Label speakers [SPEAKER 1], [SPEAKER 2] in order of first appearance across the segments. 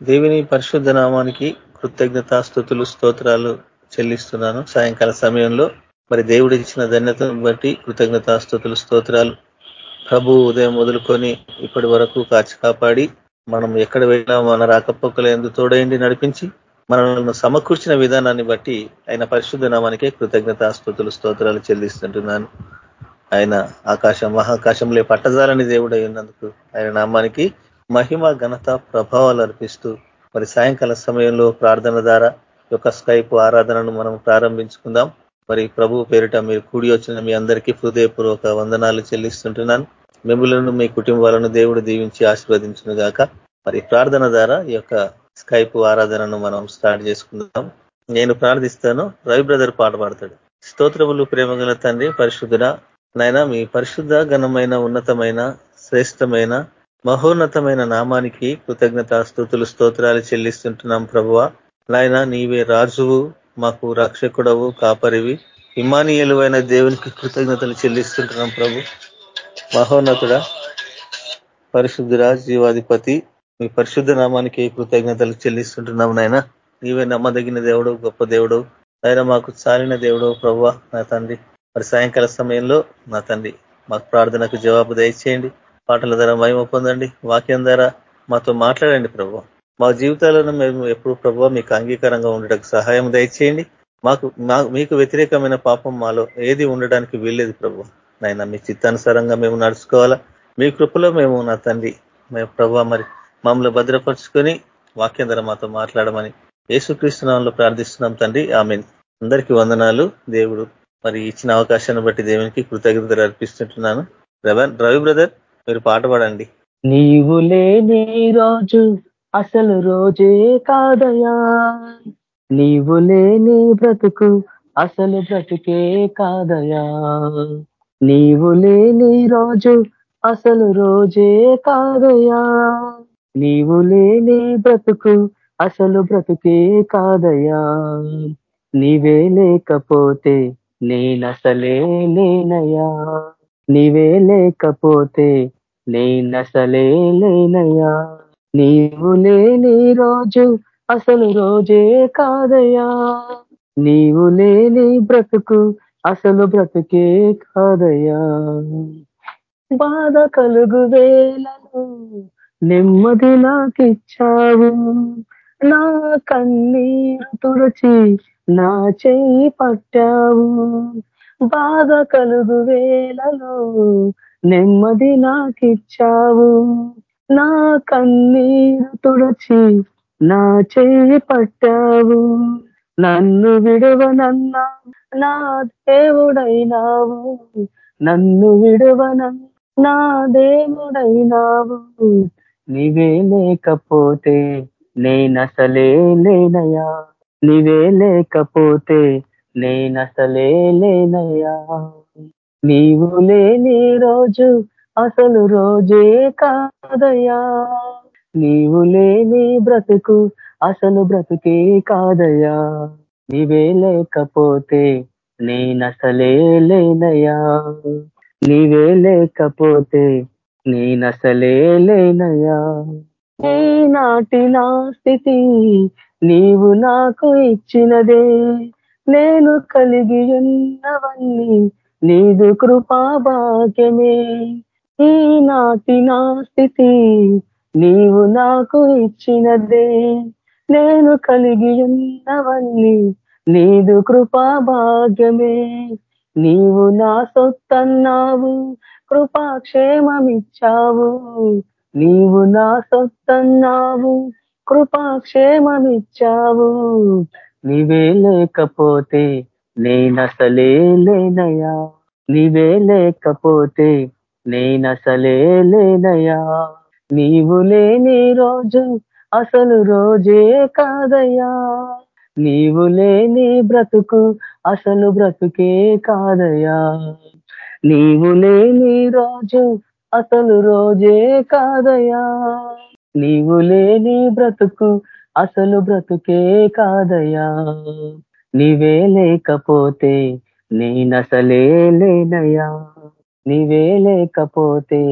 [SPEAKER 1] దేవుని పరిశుద్ధ నామానికి కృతజ్ఞతాస్థుతులు స్తోత్రాలు చెల్లిస్తున్నాను. సాయంకాల సమయంలో మరి దేవుడు ఇచ్చిన ధన్యతను బట్టి కృతజ్ఞతాస్థుతులు స్తోత్రాలు ప్రభు ఉదయం మొదలుకొని ఇప్పటి వరకు కాచి కాపాడి మనం ఎక్కడ వెళ్ళినా మన రాకపోకలు ఎందు తోడైండి నడిపించి మనల్ని సమకూర్చిన విధానాన్ని బట్టి ఆయన పరిశుద్ధ నామానికే కృతజ్ఞతాస్థుతులు స్తోత్రాలు చెల్లిస్తుంటున్నాను. ఆయన ఆకాశం మహాకాశంలో పట్టజాలని దేవుడై ఉన్నందుకు ఆయన నామానికి మహిమ ఘనత ప్రభావాలు అర్పిస్తూ మరి సాయంకాల సమయంలో ప్రార్థన ద్వారా యొక్క స్కైప్ ఆరాధనను మనం ప్రారంభించుకుందాం. మరి ప్రభు పేరిట మీరు కూడి వచ్చిన మీ అందరికీ హృదయపూర్వక వందనాలు చెల్లిస్తుంటున్నాను. మిమ్మలను మీ కుటుంబాలను దేవుడు దీవించి ఆశీర్వదించును గాక. మరి ప్రార్థన ద్వారా ఈ యొక్క స్కైప్ ఆరాధనను మనం స్టార్ట్ చేసుకుందాం. నేను ప్రార్థిస్తాను. రవి బ్రదర్ పాట పాడతాడు. స్తోత్రములు ప్రేమగల తండ్రి పరిశుద్ధుడ నాయన మీ పరిశుద్ధ ఘనమైన ఉన్నతమైన శ్రేష్టమైన మహోన్నతమైన నామానికి కృతజ్ఞత స్థుతులు స్తోత్రాలు చెల్లిస్తుంటున్నాం ప్రభువ. నాయన నీవే రాజువు మాకు రక్షకుడవు కాపరివి. ఇమానియలువైన దేవునికి కృతజ్ఞతలు చెల్లిస్తుంటున్నాం ప్రభు. మహోన్నతుడ పరిశుద్ధురా జీవాధిపతి మీ పరిశుద్ధ నామానికి కృతజ్ఞతలు చెల్లిస్తుంటున్నాం నాయన. నీవే నమ్మదగిన దేవుడు గొప్ప దేవుడు ఆయన మాకు చాలిన దేవుడు ప్రభు నా తండ్రి. మరి సాయంకాల సమయంలో నా తండ్రి మాకు ప్రార్థనకు జవాబు దయచేయండి. పాటల ద్వారా మహిమ పొందండి. వాక్యం ద్వారా మాతో మాట్లాడండి ప్రభు. మా జీవితాలను మేము ఎప్పుడు ప్రభు మీకు అంగీకారంగా ఉండడానికి సహాయం దయచేయండి. మాకు మీకు వ్యతిరేకమైన పాపం మాలో ఏది ఉండడానికి వీల్లేదు ప్రభు. నాయన మీ చిత్తానుసారంగా మేము నడుచుకోవాలా. మీ కృపలో మేము నా తండ్రి. మేము ప్రభు మరి మమ్మల్ని భద్రపరుచుకొని వాక్యం ద్వారా మాతో మాట్లాడమని యేసుక్రీస్తునామంలో ప్రార్థిస్తున్నాం తండ్రి. ఆమె అందరికీ వందనాలు. దేవుడు మరి ఇచ్చిన అవకాశాన్ని బట్టి దేవునికి కృతజ్ఞతలు అర్పిస్తుంటున్నాను. రవి బ్రదర్. మీరు పాట పాడండి.
[SPEAKER 2] నీవు లేని రోజు అసలు రోజే కాదయా నీవు లేని బ్రతుకు అసలు బ్రతుకే కాదయా నీవు లేని రోజు అసలు రోజే కాదయా నీవు లేని బ్రతుకు అసలు బ్రతుకే కాదయా నీవే లేకపోతే నేనసలే లేనయా నీవే లేకపోతే నేనసలే లేనయ్యా నీవు లేని రోజు అసలు రోజే కాదయా నీవు లేని బ్రతుకు అసలు బ్రతుకే కాదయా బాధ కలుగు వేలను నెమ్మది నాకిచ్చావు. నా కన్నీరు తుడచి నా చెయ్యి పట్టావు. బాధ కలుగు వేలలో నెమ్మది నాకిచ్చావు. నా కన్నీరు తుడచి నా చేయి పట్టావు. నన్ను విడవనన్నా నా దేవుడైనావు. నన్ను విడవనన్నా నా దేవుడైనావు. నీవే లేకపోతే నేనసలే లేనయా నీవే లేకపోతే నేనసలే లేనయా నీవు లేని రోజు అసలు రోజే కాదయా నీవు లేని బ్రతుకు అసలు బ్రతుకే కాదయా నీవే లేకపోతే నేనసలే లేనయా నీవే లేకపోతే నేనసలే లేనయా నాటి నా స్థితి నీవు నాకు ఇచ్చినదే. నేను కలిగి ఉన్నవన్నీ నీదు కృపా భాగ్యమే. ఈనాటి నా స్థితి నీవు నాకు ఇచ్చినదే. నేను కలిగి ఉన్నవన్నీ నీదు కృపా భాగ్యమే. నీవు నా సొత్తన్నావు కృపాక్షేమమిచ్చావు. నీవు నా సొత్తన్నావు కృపాక్షేమమిచ్చావు. నీవే లేకపోతే నేనసలే లేనయా నీవే లేకపోతే నేనసలే లేనయా నీవు లేని రోజు అసలు రోజే కాదయ్యా. నీవు లేని బ్రతుకు అసలు బ్రతుకే కాదయ్యా. నీవు లేని రోజు అసలు రోజే కాదయ్యా. నీవు లేని బ్రతుకు అసలు బ్రతుకే కాదయ్యా. నీవే లేకపోతే నేనసలే లేనయ్యా నీవే లేకపోతే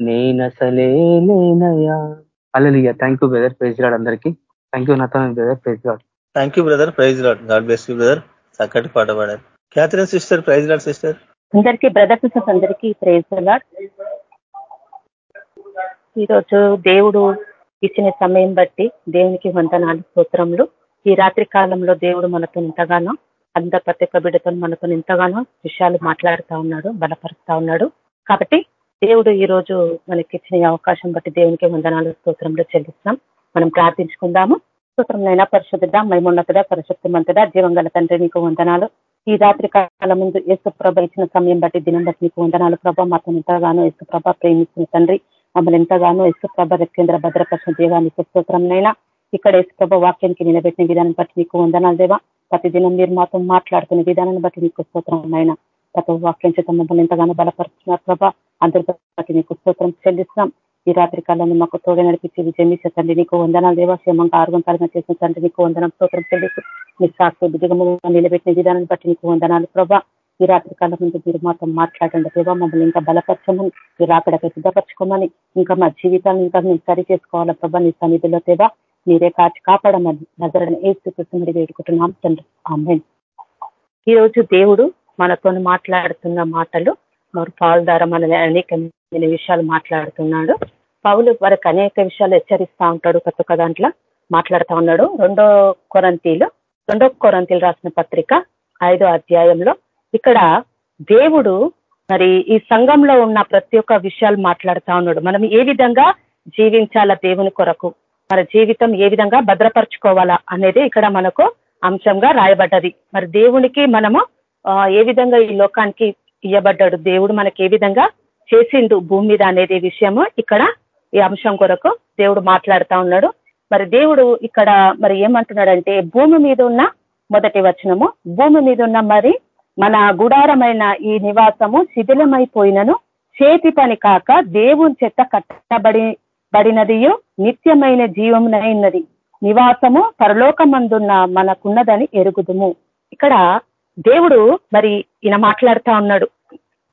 [SPEAKER 2] నేనసలే లేనయ్యా alleluia thank you brother praise Lord అందరికీ thank you నతా brother praise Lord
[SPEAKER 1] thank you brother praise Lord God bless you brother చక్కటి పాట పాడారు. Catherine sister praise Lord sister
[SPEAKER 3] అందరికీ బ్రదర్ సిస్టర్స్ అందరికీ ప్రైజ్ లాడ్ ఈరోజు దేవుడు ఇచ్చిన సమయం బట్టి దేవునికి వందనాలు స్తోత్రములు. ఈ రాత్రి కాలంలో దేవుడు మనతో ఎంతగానో అంద ప్రత్యేక బిడ్డతో మనతో ఎంతగానో విషయాలు మాట్లాడుతూ ఉన్నాడు బలపరుస్తా ఉన్నాడు. కాబట్టి దేవుడు ఈ రోజు మనకి ఇచ్చిన అవకాశం బట్టి దేవునికి వందనాలు స్తోత్రంలో చెల్లిస్తాం మనం ప్రార్థించుకుందాము. స్తోత్రంనైనా పరిశుద్ధ మైమోన్నతుడ పరిశుద్ధమంతుడ జీవంగల తండ్రి నీకు వందనాలు. ఈ రాత్రి కాలం ముందు యేసు ప్రభ ఇచ్చిన సమయం బట్టి దినం బట్టి నీకు వందనాలు ప్రభ. మాకు ఎంతగానో యేసు ప్రభ ప్రేమించిన తండ్రి మమ్మల్ని ఎంతగానో యేసు ప్రభ కేంద్ర భద్రపరిచిన దేవానికి స్తోత్రంనైనా ఇక్కడ ఏసుప్రభ వాక్యానికి నిలబెట్టిన విధానం బట్టి నీకు వందనాలు దేవా. ప్రతి దినం మీరు మాతో మాట్లాడుతున్న విధానాన్ని బట్టి నీకు స్తోత్రం అయినా ప్రతి వాక్యం చేత మమ్మల్ని ఎంతగానో బలపరుచున్నారు ప్రభా. అందరితో బట్టి నీకు స్తోత్రం చెల్లిస్తాం ఈ రాత్రి కాలంలో మాకు తోడ నడిపించి విజయం తండ్రి నీకు వందనాలు దేవా. క్షేమంగా ఆరోగ్యం చేసిన తండ్రి నీకు వందనం స్తోత్రం చెల్లిస్తూ మీ సాక్షి దిగము నిలబెట్టిన విధానాన్ని బట్టి నీకు వందనాలు ప్రభా. ఈ రాత్రి కాలం ముందు మీరు మాతో మాట్లాడండి దేవా. మమ్మల్ని ఇంకా బలపరచమని మీరు అక్కడ సిద్ధపరచుకోమని ఇంకా మా జీవితాన్ని ఇంకా మేము సరి చేసుకోవాలా ప్రభా. నీ సన్నిధిలో తేవా మీరే కాచి కాపాడమని నజరని ఏసుకృష్ణుడి వేడుకుంటున్నాం తండ్రి. ఆమె ఈ రోజు దేవుడు మనతో మాట్లాడుతున్న మాటలు మరి పాలు ద్వారా మన అనేకమైన విషయాలు మాట్లాడుతున్నాడు. పౌలు వారికి అనేక విషయాలు హెచ్చరిస్తా ఉంటాడు కొత్త దాంట్లో మాట్లాడుతా ఉన్నాడు. రెండో కొరంతీలు రెండో కొరంతీలు రాసిన పత్రిక ఐదో అధ్యాయంలో ఇక్కడ దేవుడు మరి ఈ సంఘంలో ఉన్న ప్రతి ఒక్క విషయాలు మాట్లాడుతా ఉన్నాడు. మనం ఏ విధంగా జీవించాలా దేవుని కొరకు? మన జీవితం ఏ విధంగా భద్రపరచుకోవాలా అనేది ఇక్కడ మనకు అంశంగా రాయబడ్డది. మరి దేవునికి మనము ఏ విధంగా ఈ లోకానికి ఇయ్యబడ్డాడు? దేవుడు మనకి ఏ విధంగా చేసిండు భూమి మీద అనేది విషయము ఇక్కడ ఈ అంశం కొరకు దేవుడు మాట్లాడుతా ఉన్నాడు. మరి దేవుడు ఇక్కడ మరి ఏమంటున్నాడంటే భూమి మీద ఉన్న మొదటి వచనము భూమి మీద ఉన్న మరి మన గుడారమైన ఈ నివాసము శిథిలమైపోయినను చేతి పని కాక దేవుని చెత్త కట్టబడి బడినదియు నిత్యమైన జీవమునైనది నివాసము పరలోకమందున్న మనకున్నదని ఎరుగుదుము. ఇక్కడ దేవుడు మరి ఈయన మాట్లాడుతా ఉన్నాడు.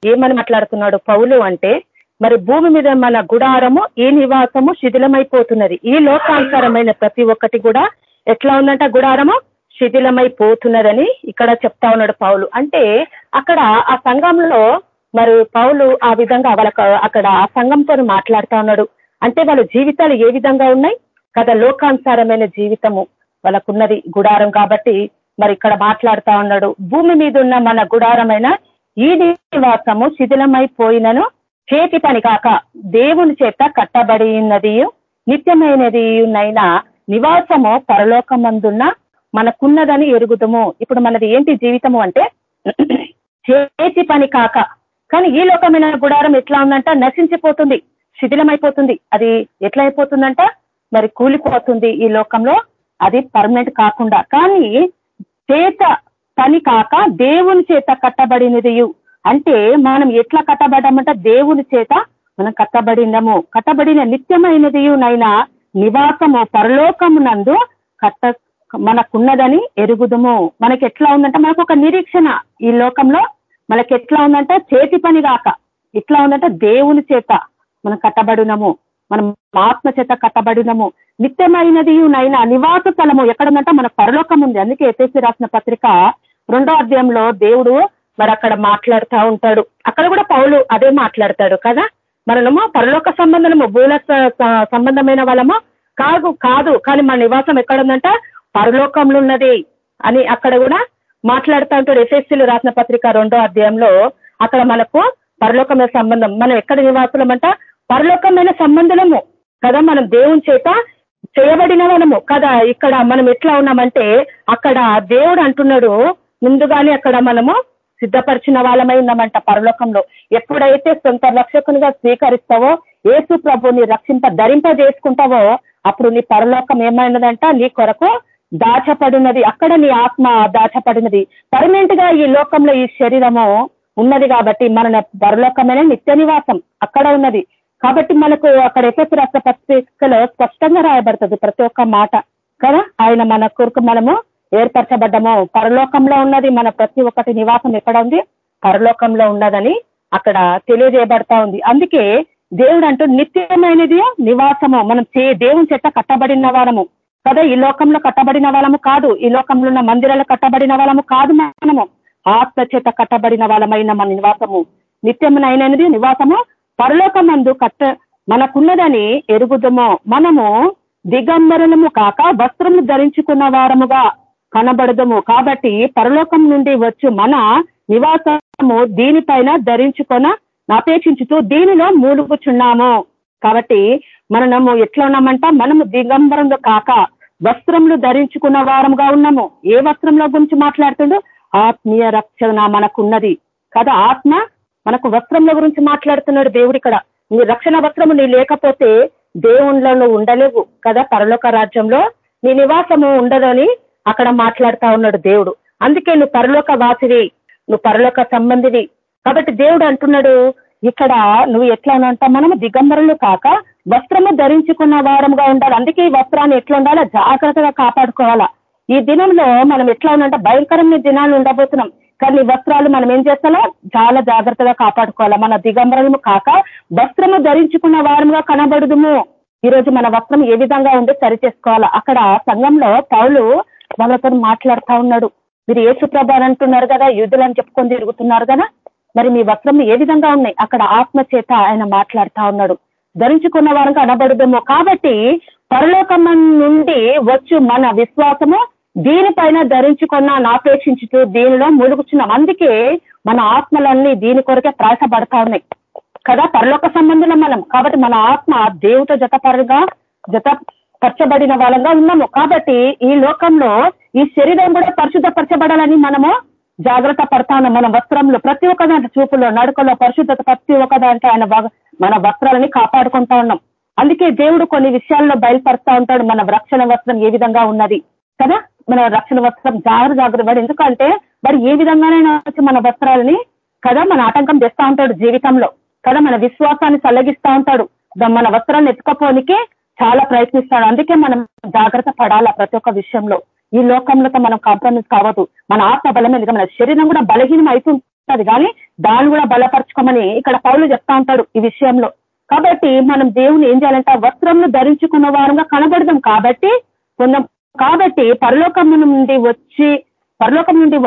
[SPEAKER 3] ఏమని మాట్లాడుతున్నాడు? పౌలు అంటే మరి భూమి మీద మన గుడారము ఈ నివాసము శిథిలమైపోతున్నది. ఈ లోకాంతరమైన ప్రతి ఒక్కటి కూడా ఎట్లా ఉందంట గుడారము? శిథిలమైపోతున్నదని ఇక్కడ చెప్తా ఉన్నాడు పౌలు. అంటే అక్కడ ఆ సంఘంలో మరి పౌలు ఆ విధంగా వాళ్ళకు అక్కడ ఆ సంఘంతో మాట్లాడుతా ఉన్నాడు. అంటే వాళ్ళ జీవితాలు ఏ విధంగా ఉన్నాయి? కదా లోకానుసారమైన జీవితము వాళ్ళకున్నది గుడారం కాబట్టి మరి ఇక్కడ మాట్లాడుతా ఉన్నాడు. భూమి మీద ఉన్న మన గుడారమైన ఈ నివాసము శిథిలమైపోయినను చేతి పని కాక దేవుని చేత కట్టబడి ఉన్నది నిత్యమైనది నైనా నివాసము పరలోకమందున్న మనకున్నదని ఎరుగుదము. ఇప్పుడు మనది ఏంటి జీవితము అంటే చేతి పని కాక. కానీ ఈ లోకమైన గుడారం ఎట్లా ఉందంట? నశించిపోతుంది. శిథిలమైపోతుంది. అది ఎట్లా అయిపోతుందంట మరి కూలిపోతుంది ఈ లోకంలో. అది పర్మనెంట్ కాకుండా. కానీ చేత పని కాక దేవుని చేత కట్టబడినది అంటే మనం ఎట్లా కట్టబడ్డామంట దేవుని చేత మనం కట్టబడినము. కట్టబడిన నిత్యమైనది నైనా నివాసము పరలోకమునందు కట్ట మనకున్నదని ఎరుగుదము. మనకి ఎట్లా ఉందంటే మనకు ఒక నిరీక్షణ ఈ లోకంలో. మనకి ఎట్లా ఉందంటే చేతి పని కాక. ఇట్లా ఉందంటే దేవుని చేత మనం కట్టబడినము మనం ఆత్మ చేత కట్టబడినము నిత్యమైనది నైనా నివాస స్థలము ఎక్కడుందంటే మన పరలోకం ఉంది. అందుకే ఎపిసి రాసిన పత్రిక రెండో అధ్యాయంలో దేవుడు మరి అక్కడ మాట్లాడుతూ ఉంటాడు. అక్కడ కూడా పౌలు అదే మాట్లాడతాడు కదా? మనము పరలోక సంబంధము భూల సంబంధమైన వాళ్ళము కాదు కాదు. కానీ మన నివాసం ఎక్కడుందంట పరలోకంలో ఉన్నది అని అక్కడ కూడా మాట్లాడుతూ ఉంటాడు. ఎఫ్ఎస్సీలు రాసిన పత్రిక రెండో అధ్యాయంలో అక్కడ మనకు పరలోకమైన సంబంధం మనం ఎక్కడ నివాసులం అంట పరలోకమైన సంబంధులము కదా మనం దేవుని చేత చేయబడిన వాళ్ళము కదా ఇక్కడ మనం ఎట్లా ఉన్నామంటే అక్కడ దేవుడు అంటున్నాడు ముందుగానే అక్కడ మనము సిద్ధపరిచిన వాళ్ళమై ఉన్నామంట పరలోకంలో. ఎప్పుడైతే సొంత రక్షకునిగా స్వీకరిస్తావో ఏసు ప్రభుని రక్షింప ధరింప చేసుకుంటావో అప్పుడు నీ పరలోకం ఏమైనదంట? నీ కొరకు దాచపడినది అక్కడ నీ ఆత్మ దాచపడినది పర్మనెంట్గా ఈ లోకంలో ఈ శరీరము ఉన్నది కాబట్టి మన పరలోకమైన నిత్య నివాసం అక్కడ ఉన్నది. కాబట్టి మనకు అక్కడ ఎఫెస్ రాష్ట్ర పత్రికలో స్పష్టంగా రాయబడుతుంది ప్రతి ఒక్క మాట. కదా? ఆయన మన కొరకు మనము ఏర్పరచబడ్డము. పరలోకంలో ఉన్నది మన ప్రతి ఒక్కటి నివాసం ఎక్కడ ఉంది? పరలోకంలో ఉన్నదని అక్కడ తెలియజేయబడతా ఉంది. అందుకే దేవుడు అంటూ నిత్యమైనది నివాసము. మనం చే దేవుని చెత్త కట్టబడిన వారము కదా? ఈ లోకంలో కట్టబడిన వాళ్ళము కాదు. ఈ లోకంలో ఉన్న మందిరాలు కట్టబడిన వాళ్ళము కాదు మనము. ఆత్మ చేత కట్టబడిన వాళ్ళమైన మన నివాసము. నిత్యమైనది నివాసము. పరలోకమందు కట్ట మనకున్నదని ఎరుగుదమో. మనము దిగంబరులము కాక వస్త్రము ధరించుకున్న వారముగా కనబడదము. కాబట్టి పరలోకం నుండి వచ్చు మన నివాసము దీనిపైన ధరించుకొన అపేక్షించుతూ దీనిలో మూలుగుచున్నాము. కాబట్టి మనము ఎట్లా ఉన్నామంట? మనము దిగంబరంలో కాక వస్త్రములు ధరించుకున్న వారముగా ఉన్నాము. ఏ వస్త్రంలో గురించి మాట్లాడుతుండో? ఆత్మీయ రక్షణ మనకున్నది. కదా ఆత్మ? మనకు వస్త్రంలో గురించి మాట్లాడుతున్నాడు దేవుడు ఇక్కడ. నీ రక్షణ వస్త్రము నీ లేకపోతే దేవుళ్ళలో ఉండలేవు కదా పరలోక రాజ్యంలో? నీ నివాసము ఉండదని అక్కడ మాట్లాడుతా ఉన్నాడు దేవుడు. అందుకే నువ్వు పరలోక వాసివి నువ్వు పరలోక సంబంధివి. కాబట్టి దేవుడు అంటున్నాడు ఇక్కడ నువ్వు ఎట్లా అంటా మనము దిగంబరులు కాక వస్త్రము ధరించుకున్న వారంగా ఉండాలి. అందుకే ఈ వస్త్రాన్ని ఎట్లా ఉండాలా? జాగ్రత్తగా కాపాడుకోవాలా. ఈ దినంలో మనం ఎట్లా ఉన్నంటే భయంకరమైన దినాలు ఉండబోతున్నాం. కానీ వస్త్రాలు మనం ఏం చేస్తాలో చాలా జాగ్రత్తగా కాపాడుకోవాలా. మన దిగంబరము కాక వస్త్రము ధరించుకున్న వారముగా కనబడుదుము. ఈ రోజు మన వస్త్రం ఏ విధంగా ఉందో సరి చేసుకోవాలా. అక్కడ సంఘంలో పౌలు వాళ్ళతో మాట్లాడుతా ఉన్నాడు. మీరు ఏ అని అంటున్నారు కదా యుద్ధులు అని చెప్పుకొని తిరుగుతున్నారు కదా మరి మీ వస్త్రం ఏ విధంగా ఉన్నాయి? అక్కడ ఆత్మ చేత ఆయన మాట్లాడుతా ఉన్నాడు. ధరించుకున్న వారం అనబడుదేమో కాబట్టి పరలోకం నుండి వచ్చు మన విశ్వాసము దీనిపైన ధరించుకున్న నాపేక్షించుతూ దీనిలో ములుగుచున్నాం అందుకే మన ఆత్మలన్నీ దీని కొరకే ప్రయాసపడతా ఉన్నాయి. కదా? పరలోక సంబంధుల మనం. కాబట్టి మన ఆత్మ దేవుతో జతపరగా జత పరచబడిన వాళ్ళంగా ఉన్నాము. కాబట్టి ఈ లోకంలో ఈ శరీరం కూడా పరిశుద్ధపరచబడాలని మనము జాగ్రత్త పడతాను మన వస్త్రంలో ప్రతి ఒక్క దాంట్లో చూపులో నడుకలో పరిశుద్ధత ప్రతి ఒక్క దాంట్లో ఆయన మన వస్త్రాలని కాపాడుకుంటా ఉన్నాం. అందుకే దేవుడు కొన్ని విషయాల్లో బయలుపరుస్తా ఉంటాడు. మన రక్షణ వస్త్రం ఏ విధంగా ఉన్నది? కదా? మన రక్షణ వస్త్రం జాగ్రత్త జాగ్రత్త వాడు ఎందుకంటే వాడు ఏ విధంగానైనా మన వస్త్రాలని కదా మన ఆటంకం చేస్తా ఉంటాడు జీవితంలో. కదా మన విశ్వాసాన్ని చల్లగిస్తా ఉంటాడు. మన వస్త్రాలను ఎత్తుకపోనికే చాలా ప్రయత్నిస్తాడు. అందుకే మనం జాగ్రత్త పడాలా ప్రతి ఒక్క విషయంలో. ఈ లోకంలో మనం కాంప్రమైజ్ కావద్దు. మన ఆత్మ బలమే మన శరీరం కూడా బలహీనం అవుతుంటది కానీ దాన్ని కూడా బలపరచుకోమని ఇక్కడ పౌలు చెప్తా ఉంటాడు ఈ విషయంలో. కాబట్టి మనం దేవుని ఏం చేయాలంటే వస్త్రంను ధరించుకున్న వారంగా కనబడదాం. కాబట్టి కొందాం కాబట్టి పరలోకం నుండి వచ్చి పరలోకం నుండి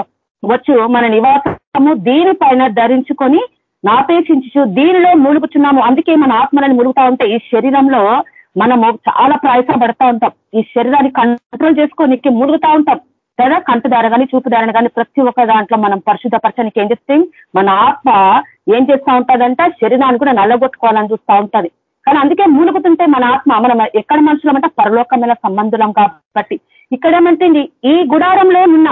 [SPEAKER 3] వచ్చు మన నివాసము దీనిపైన ధరించుకొని నాపేక్షించు దీనిలో ములుగుచున్నాము. అందుకే మన ఆత్మలను ములుగుతా ఉంటే ఈ శరీరంలో మనము చాలా ప్రయాసపడతా ఉంటాం. ఈ శరీరాన్ని కంట్రోల్ చేసుకోనికి మురుగుతా ఉంటాం. కదా? కంటదార కానీ చూపుదారని కానీ ప్రతి ఒక్క దాంట్లో మనం పరిశుద్ధపరచడానికి ఏం చేస్తే? మన ఆత్మ ఏం చేస్తా ఉంటుందంట? శరీరాన్ని కూడా నల్లగొట్టుకోవాలని చూస్తూ ఉంటది. కానీ అందుకే మూలుగుతుంటే మన ఆత్మ మనం ఎక్కడ మనుషులమంటే పరలోకమైన సంబంధులం కాబట్టి. ఇక్కడ ఈ గుడారంలో ఉన్న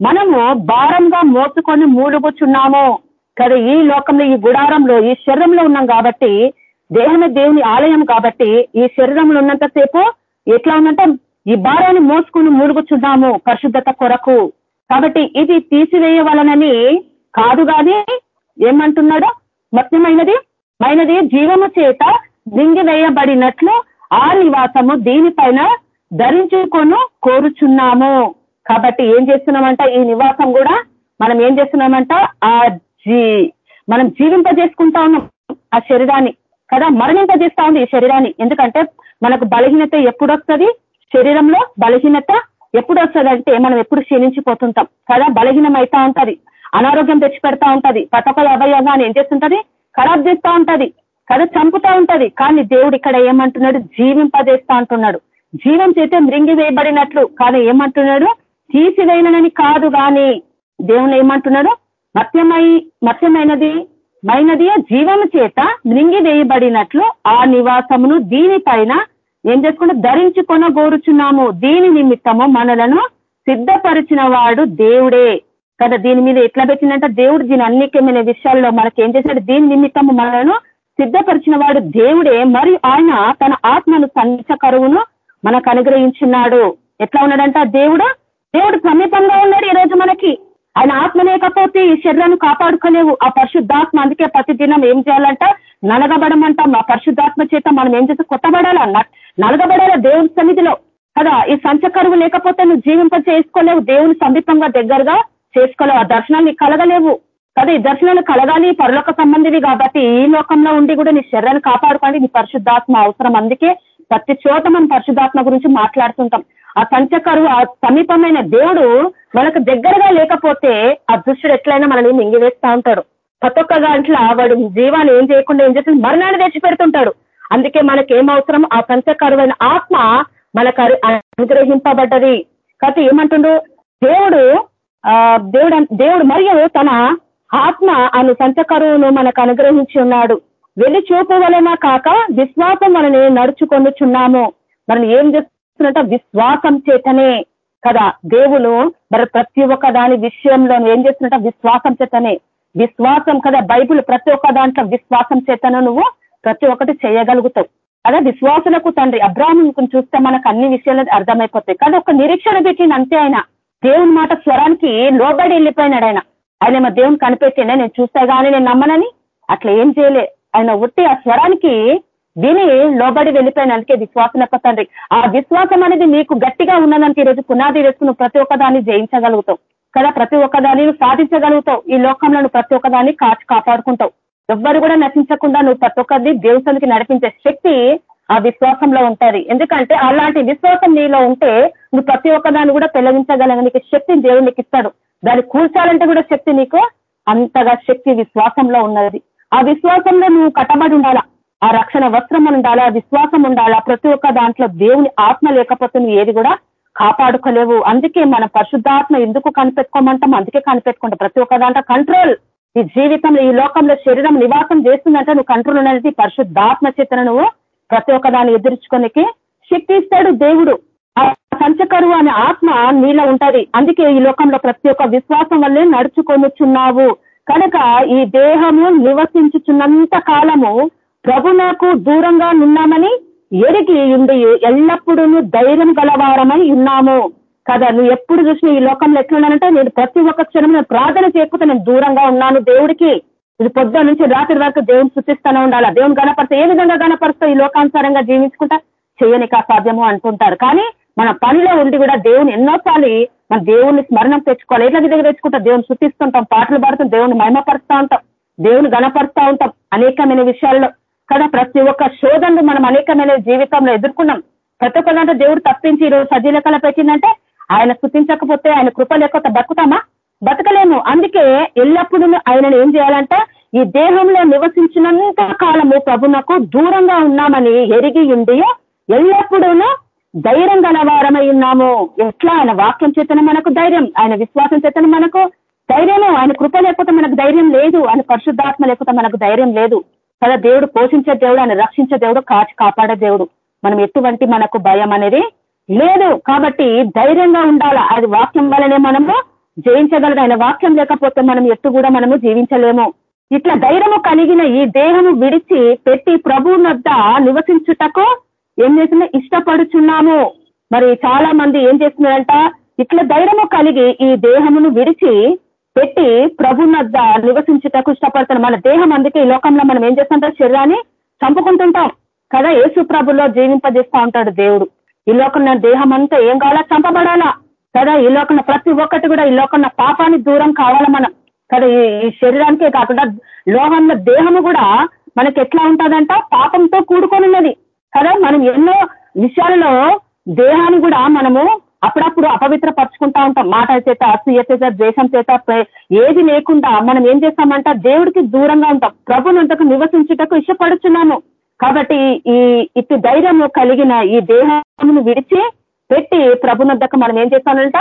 [SPEAKER 3] మనము భారంగా మోసుకొని మూలుగుచున్నాము కదా ఈ లోకంలో ఈ గుడారంలో ఈ శరీరంలో ఉన్నాం కాబట్టి దేహమే దేవుని ఆలయం కాబట్టి ఈ శరీరంలో ఉన్నంతసేపు ఎట్లా ఉందంటే ఈ భారాన్ని మోసుకుని మూలుగుచున్నాము పరిశుద్ధత కొరకు. కాబట్టి ఇది తీసివేయవలనని కాదు కానీ ఏమంటున్నాడు? మత్యమైనది మైనది జీవము చేత దింగివేయబడినట్లు ఆ నివాసము దీనిపైన ధరించుకొని కోరుచున్నాము. కాబట్టి ఏం చేస్తున్నామంట? ఈ నివాసం కూడా మనం ఏం చేస్తున్నామంట? ఆ జీ మనం జీవింపజేసుకుంటా ఉన్నాం. ఆ శరీరాన్ని కదా మరణింపజేస్తా ఉంది ఈ శరీరాన్ని. ఎందుకంటే మనకు బలహీనత ఎప్పుడు వస్తుంది శరీరంలో బలహీనత ఎప్పుడు వస్తుంది మనం ఎప్పుడు క్షీణించిపోతుంటాం. కదా బలహీనం అవుతా ఉంటది. అనారోగ్యం తెచ్చి పెడతా ఉంటది పతక అవయవాన్ని ఏం చేస్తుంటది? ఖరాబ్ చేస్తా ఉంటది. కదా చంపుతా ఉంటది. కానీ దేవుడు ఇక్కడ ఏమంటున్నాడు? జీవింపజేస్తా అంటున్నాడు. జీవం చేతే మృంగి వేయబడినట్లు కానీ ఏమంటున్నాడు? తీసివేయనని కాదు కానీ దేవుని ఏమంటున్నాడు? మత్యమై మత్యమైనది మైనది జీవము చేత మృంగి వేయబడినట్లు ఆ నివాసమును దీనిపైన ఏం చేసుకుంటే ధరించుకొన గోరుచున్నాము దీని నిమిత్తము మనలను సిద్ధపరిచిన వాడు దేవుడే. కదా దీని మీద ఎట్లా పెట్టిందంటే దేవుడు దీని అన్నికమైన విషయాల్లో మనకి ఏం చేశాడు? దీని నిమిత్తము మనలను సిద్ధపరిచిన వాడు దేవుడే మరియు ఆయన తన ఆత్మను సంచ కరువును మనకు అనుగ్రహించున్నాడు ఎట్లా ఉన్నాడంట దేవుడు? దేవుడు సమీపంగా ఉన్నాడు ఈ రోజు మనకి. ఆయన ఆత్మ లేకపోతే ఈ శరీరాన్ని కాపాడుకోలేవు. ఆ పరిశుద్ధాత్మ అందుకే ప్రతి దినం ఏం చేయాలంట? నలగబడమంటాం. ఆ పరిశుద్ధాత్మ చేత మనం ఏం చేస్తే కొత్తబడాలా? నలగబడాలా దేవుని సన్నిధిలో? కదా ఈ సంచ కరువు లేకపోతే నువ్వు జీవింప చేసుకోలేవు దేవుని సమీపంగా దగ్గరగా చేసుకోలేవు. ఆ దర్శనాన్ని కలగలేవు. కదా ఈ దర్శనాలు కలగాలి పరలోక సంబంధివి కాబట్టి ఈ లోకంలో ఉండి కూడా నీ శరీరాన్ని కాపాడుకోండి నీ పరిశుద్ధాత్మ అవసరం. అందుకే ప్రతి చోట మనం పరిశుద్ధాత్మ గురించి మాట్లాడుతుంటాం. ఆ సంచకరు ఆ సమీపమైన దేవుడు మనకు దగ్గరగా లేకపోతే ఆ దుష్టుడు ఎట్లయినా మనల్ని మింగివేస్తా ఉంటాడు. ప్రతి ఒక్క దాంట్లో వాడు జీవాన్ని ఏం చేయకుండా ఏం చేసి మరణాన్ని తెచ్చి పెడుతుంటాడు అందుకే మనకి అవసరం ఆ పంచకరువైన ఆత్మ మనకు అనుగ్రహింపబడ్డది. కాబట్టి ఏమంటుండు? దేవుడు ఆ దేవుడు దేవుడు మరియు తన ఆత్మ అను సంచకరువును మనకు అనుగ్రహించి ఉన్నాడు. వెళ్ళి చూపవలన కాక విశ్వాసం మనని నడుచుకొనుచున్నాము. మనం ఏం చేస్తున్నట్ట విశ్వాసం చేతనే కదా. దేవుడు మరి ప్రతి ఒక్క దాని విషయంలో ఏం చేస్తున్నట్ట విశ్వాసం చేతనే. విశ్వాసం కదా. బైబుల్ ప్రతి ఒక్క దాంట్లో విశ్వాసం చేతను నువ్వు ప్రతి ఒక్కటి చేయగలుగుతావు. అదే విశ్వాసులకు తండ్రి అబ్రాహ్మణ్ చూస్తే మనకు అన్ని విషయాలు అర్థమైపోతాయి. కానీ ఒక నిరీక్షణ పెట్టింది అంతే ఆయన. దేవుని మాట స్వరానికి లోబడి వెళ్ళిపోయినాడు ఆయన. ఆయన మా దేవుని కనిపెట్టిండే నేను చూస్తే కానీ నేను నమ్మనని అట్లా ఏం చేయలే. ఆయన ఉట్టి ఆ స్వరానికి విని లోబడి వెళ్ళిపోయిన. అందుకే విశ్వాసం యొక్క తండ్రి. ఆ విశ్వాసం అనేది నీకు గట్టిగా ఉన్నదానికి ఈరోజు పునాది వేసుకుని ప్రతి ఒక్కదాన్ని జయించగలుగుతావు. కదా ప్రతి ఒక్కదాన్ని సాధించగలుగుతావు. ఈ లోకంలో నువ్వు ప్రతి ఒక్కదాన్ని కాచి కాపాడుకుంటావు. ఎవ్వరు కూడా నశించకుండా నువ్వు ప్రతి ఒక్కరిని దేవుసానికి నడిపించే శక్తి ఆ విశ్వాసంలో ఉంటది. ఎందుకంటే అలాంటి విశ్వాసం నీలో ఉంటే నువ్వు ప్రతి ఒక్కదాన్ని కూడా పెళ్ళగించగల నీకు శక్తిని దేవుడు నీకు ఇస్తాడు. దాన్ని కూల్చాలంటే కూడా శక్తి నీకు అంతగా శక్తి విశ్వాసంలో ఉన్నది. ఆ విశ్వాసంలో నువ్వు కట్టబడి ఉండాలా? ఆ రక్షణ వస్త్రం ఉండాలా? విశ్వాసం ఉండాలా? ప్రతి ఒక్క దాంట్లో దేవుని ఆత్మ లేకపోతే నువ్వు ఏది కూడా కాపాడుకోలేవు. అందుకే మన పరిశుద్ధాత్మ ఎందుకు కనిపెట్టుకోమంటాం అందుకే కనిపెట్టుకుంటాం. ప్రతి ఒక్క దాంట్లో కంట్రోల్. ఈ జీవితంలో ఈ లోకంలో శరీరం నివాసం చేస్తుందంటే నువ్వు కంట్రోల్ అనేది పరిశుద్ధాత్మ చేతన నువ్వు ప్రతి ఒక్క దాన్ని ఎదుర్చుకోనికి శక్తి ఇస్తాడు దేవుడు. పంచకరువు అనే ఆత్మ నీలో ఉంటది. అందుకే ఈ లోకంలో ప్రతి ఒక్క విశ్వాసం వల్లే నడుచుకొనుచున్నావు. కనుక ఈ దేహము నివసించుచున్నంత కాలము ప్రభునకు దూరంగా ఉన్నామని ఎరిగి ఉండి ఎల్లప్పుడూ ధైర్యం గలవారమై ఉన్నాము. కదా నువ్వు ఎప్పుడు చూసిన ఈ లోకంలో ఎట్లున్నానంటే నేను ప్రతి ఒక్క క్షణం నేను ప్రార్థన చేయకపోతే నేను దూరంగా ఉన్నాను దేవుడికి. ఇది పొద్దు నుంచి రాత్రి వరకు దేవుని సృష్టిస్తూనే ఉండాలి? దేవుని గణపరిస్తే ఏ విధంగా గణపరుస్తా ఈ లోకానుసారంగా జీవించుకుంటా? చేయనికి అసాధ్యము అంటుంటారు. కానీ మన పనిలో ఉండి కూడా దేవుని ఎన్నోసార్లు మన దేవుని స్మరణం తెచ్చుకోవాలి. ఎట్లా దగ్గర తెచ్చుకుంటా? దేవుని శుద్ధిస్తుంటాం పాటలు పాడుతాం దేవుని మహిమపరుస్తూ ఉంటాం దేవుని గణపరుస్తూ ఉంటాం అనేకమైన విషయాల్లో. కదా ప్రతి ఒక్క శోధనలు మనం అనేకమైన జీవితంలో ఎదుర్కొన్నాం. ప్రతి ఒక్కదంటే దేవుడు తప్పించి ఈరోజు సజీలకల పెట్టిందంటే ఆయన స్థుతించకపోతే ఆయన కృప లేకపోతే బతుకుతామా? బతకలేము. అందుకే ఎల్లప్పుడూ ఆయనను ఏం చేయాలంటే ఈ దేహంలో నివసించినంత కాలము ప్రభునకు దూరంగా ఉన్నామని ఎరిగి ఉండి ఎల్లప్పుడూ ధైర్యం గలవారమై ఉన్నాము. ఎట్లా? ఆయన వాక్యం చేతన మనకు ధైర్యం ఆయన విశ్వాసం చేతన మనకు ధైర్యము. ఆయన కృప లేకపోతే మనకు ధైర్యం లేదు. ఆయన పరిశుద్ధాత్మ లేకపోతే మనకు ధైర్యం లేదు. కదా దేవుడు పోషించే దేవుడు ఆయన రక్షించే దేవుడు కాచి కాపాడే దేవుడు. మనం ఎటువంటి మనకు భయం అనేది లేదు. కాబట్టి ధైర్యంగా ఉండాలా. అది వాక్యం వల్లనే మనము జయించగలదు. ఆయన వాక్యం లేకపోతే మనం ఎట్టు కూడా మనము జీవించలేము. ఇట్లా ధైర్యము కలిగిన ఈ దేహము విడిచి పెట్టి ప్రభువు వద్ద నివసించుటకు ఏం చేస్తున్నా ఇష్టపడుచున్నాము మరి చాలా మంది ఏం చేస్తున్నారంట? ఇట్లా ధైర్యము కలిగి ఈ దేహమును విడిచి పెట్టి ప్రభునద్ద నివసించుటకు ఇష్టపడుతున్నాం మన దేహం అందుకే ఈ లోకంలో మనం ఏం చేస్తుంటాం? శరీరాన్ని చంపుకుంటుంటాం. కదా యేసు ప్రభులో జీవింపజేస్తా ఉంటాడు దేవుడు. ఈ లోకంలో దేహం అంతా ఏం కావాలా? చంపబడాలా? కదా ఈ లోకంలో ప్రతి ఒక్కటి కూడా ఈ లోకంలో పాపాన్ని దూరం కావాలా మనం? కదా ఈ శరీరానికే కాకుండా లోకంలో దేహము కూడా మనకి ఎట్లా ఉంటుందంట? పాపంతో కూడుకొని ఉన్నది. కదా? మనం ఎన్నో విషయాలలో దేహాన్ని కూడా మనము అప్పుడప్పుడు అపవిత్రపరుచుకుంటా ఉంటాం. మాట చేత అసూయ చేత ద్వేషం చేత ఏది లేకుండా మనం ఏం చేస్తామంట దేవుడికి దూరంగా ఉంటాం. ప్రభునంతకు నివసించుటకు ఇష్టపడుచున్నాము. కాబట్టి ఈ ఇటు ధైర్యము కలిగిన ఈ దేహమును విడిచి పెట్టి ప్రభునద్దకు మనం ఏం చేస్తామంట?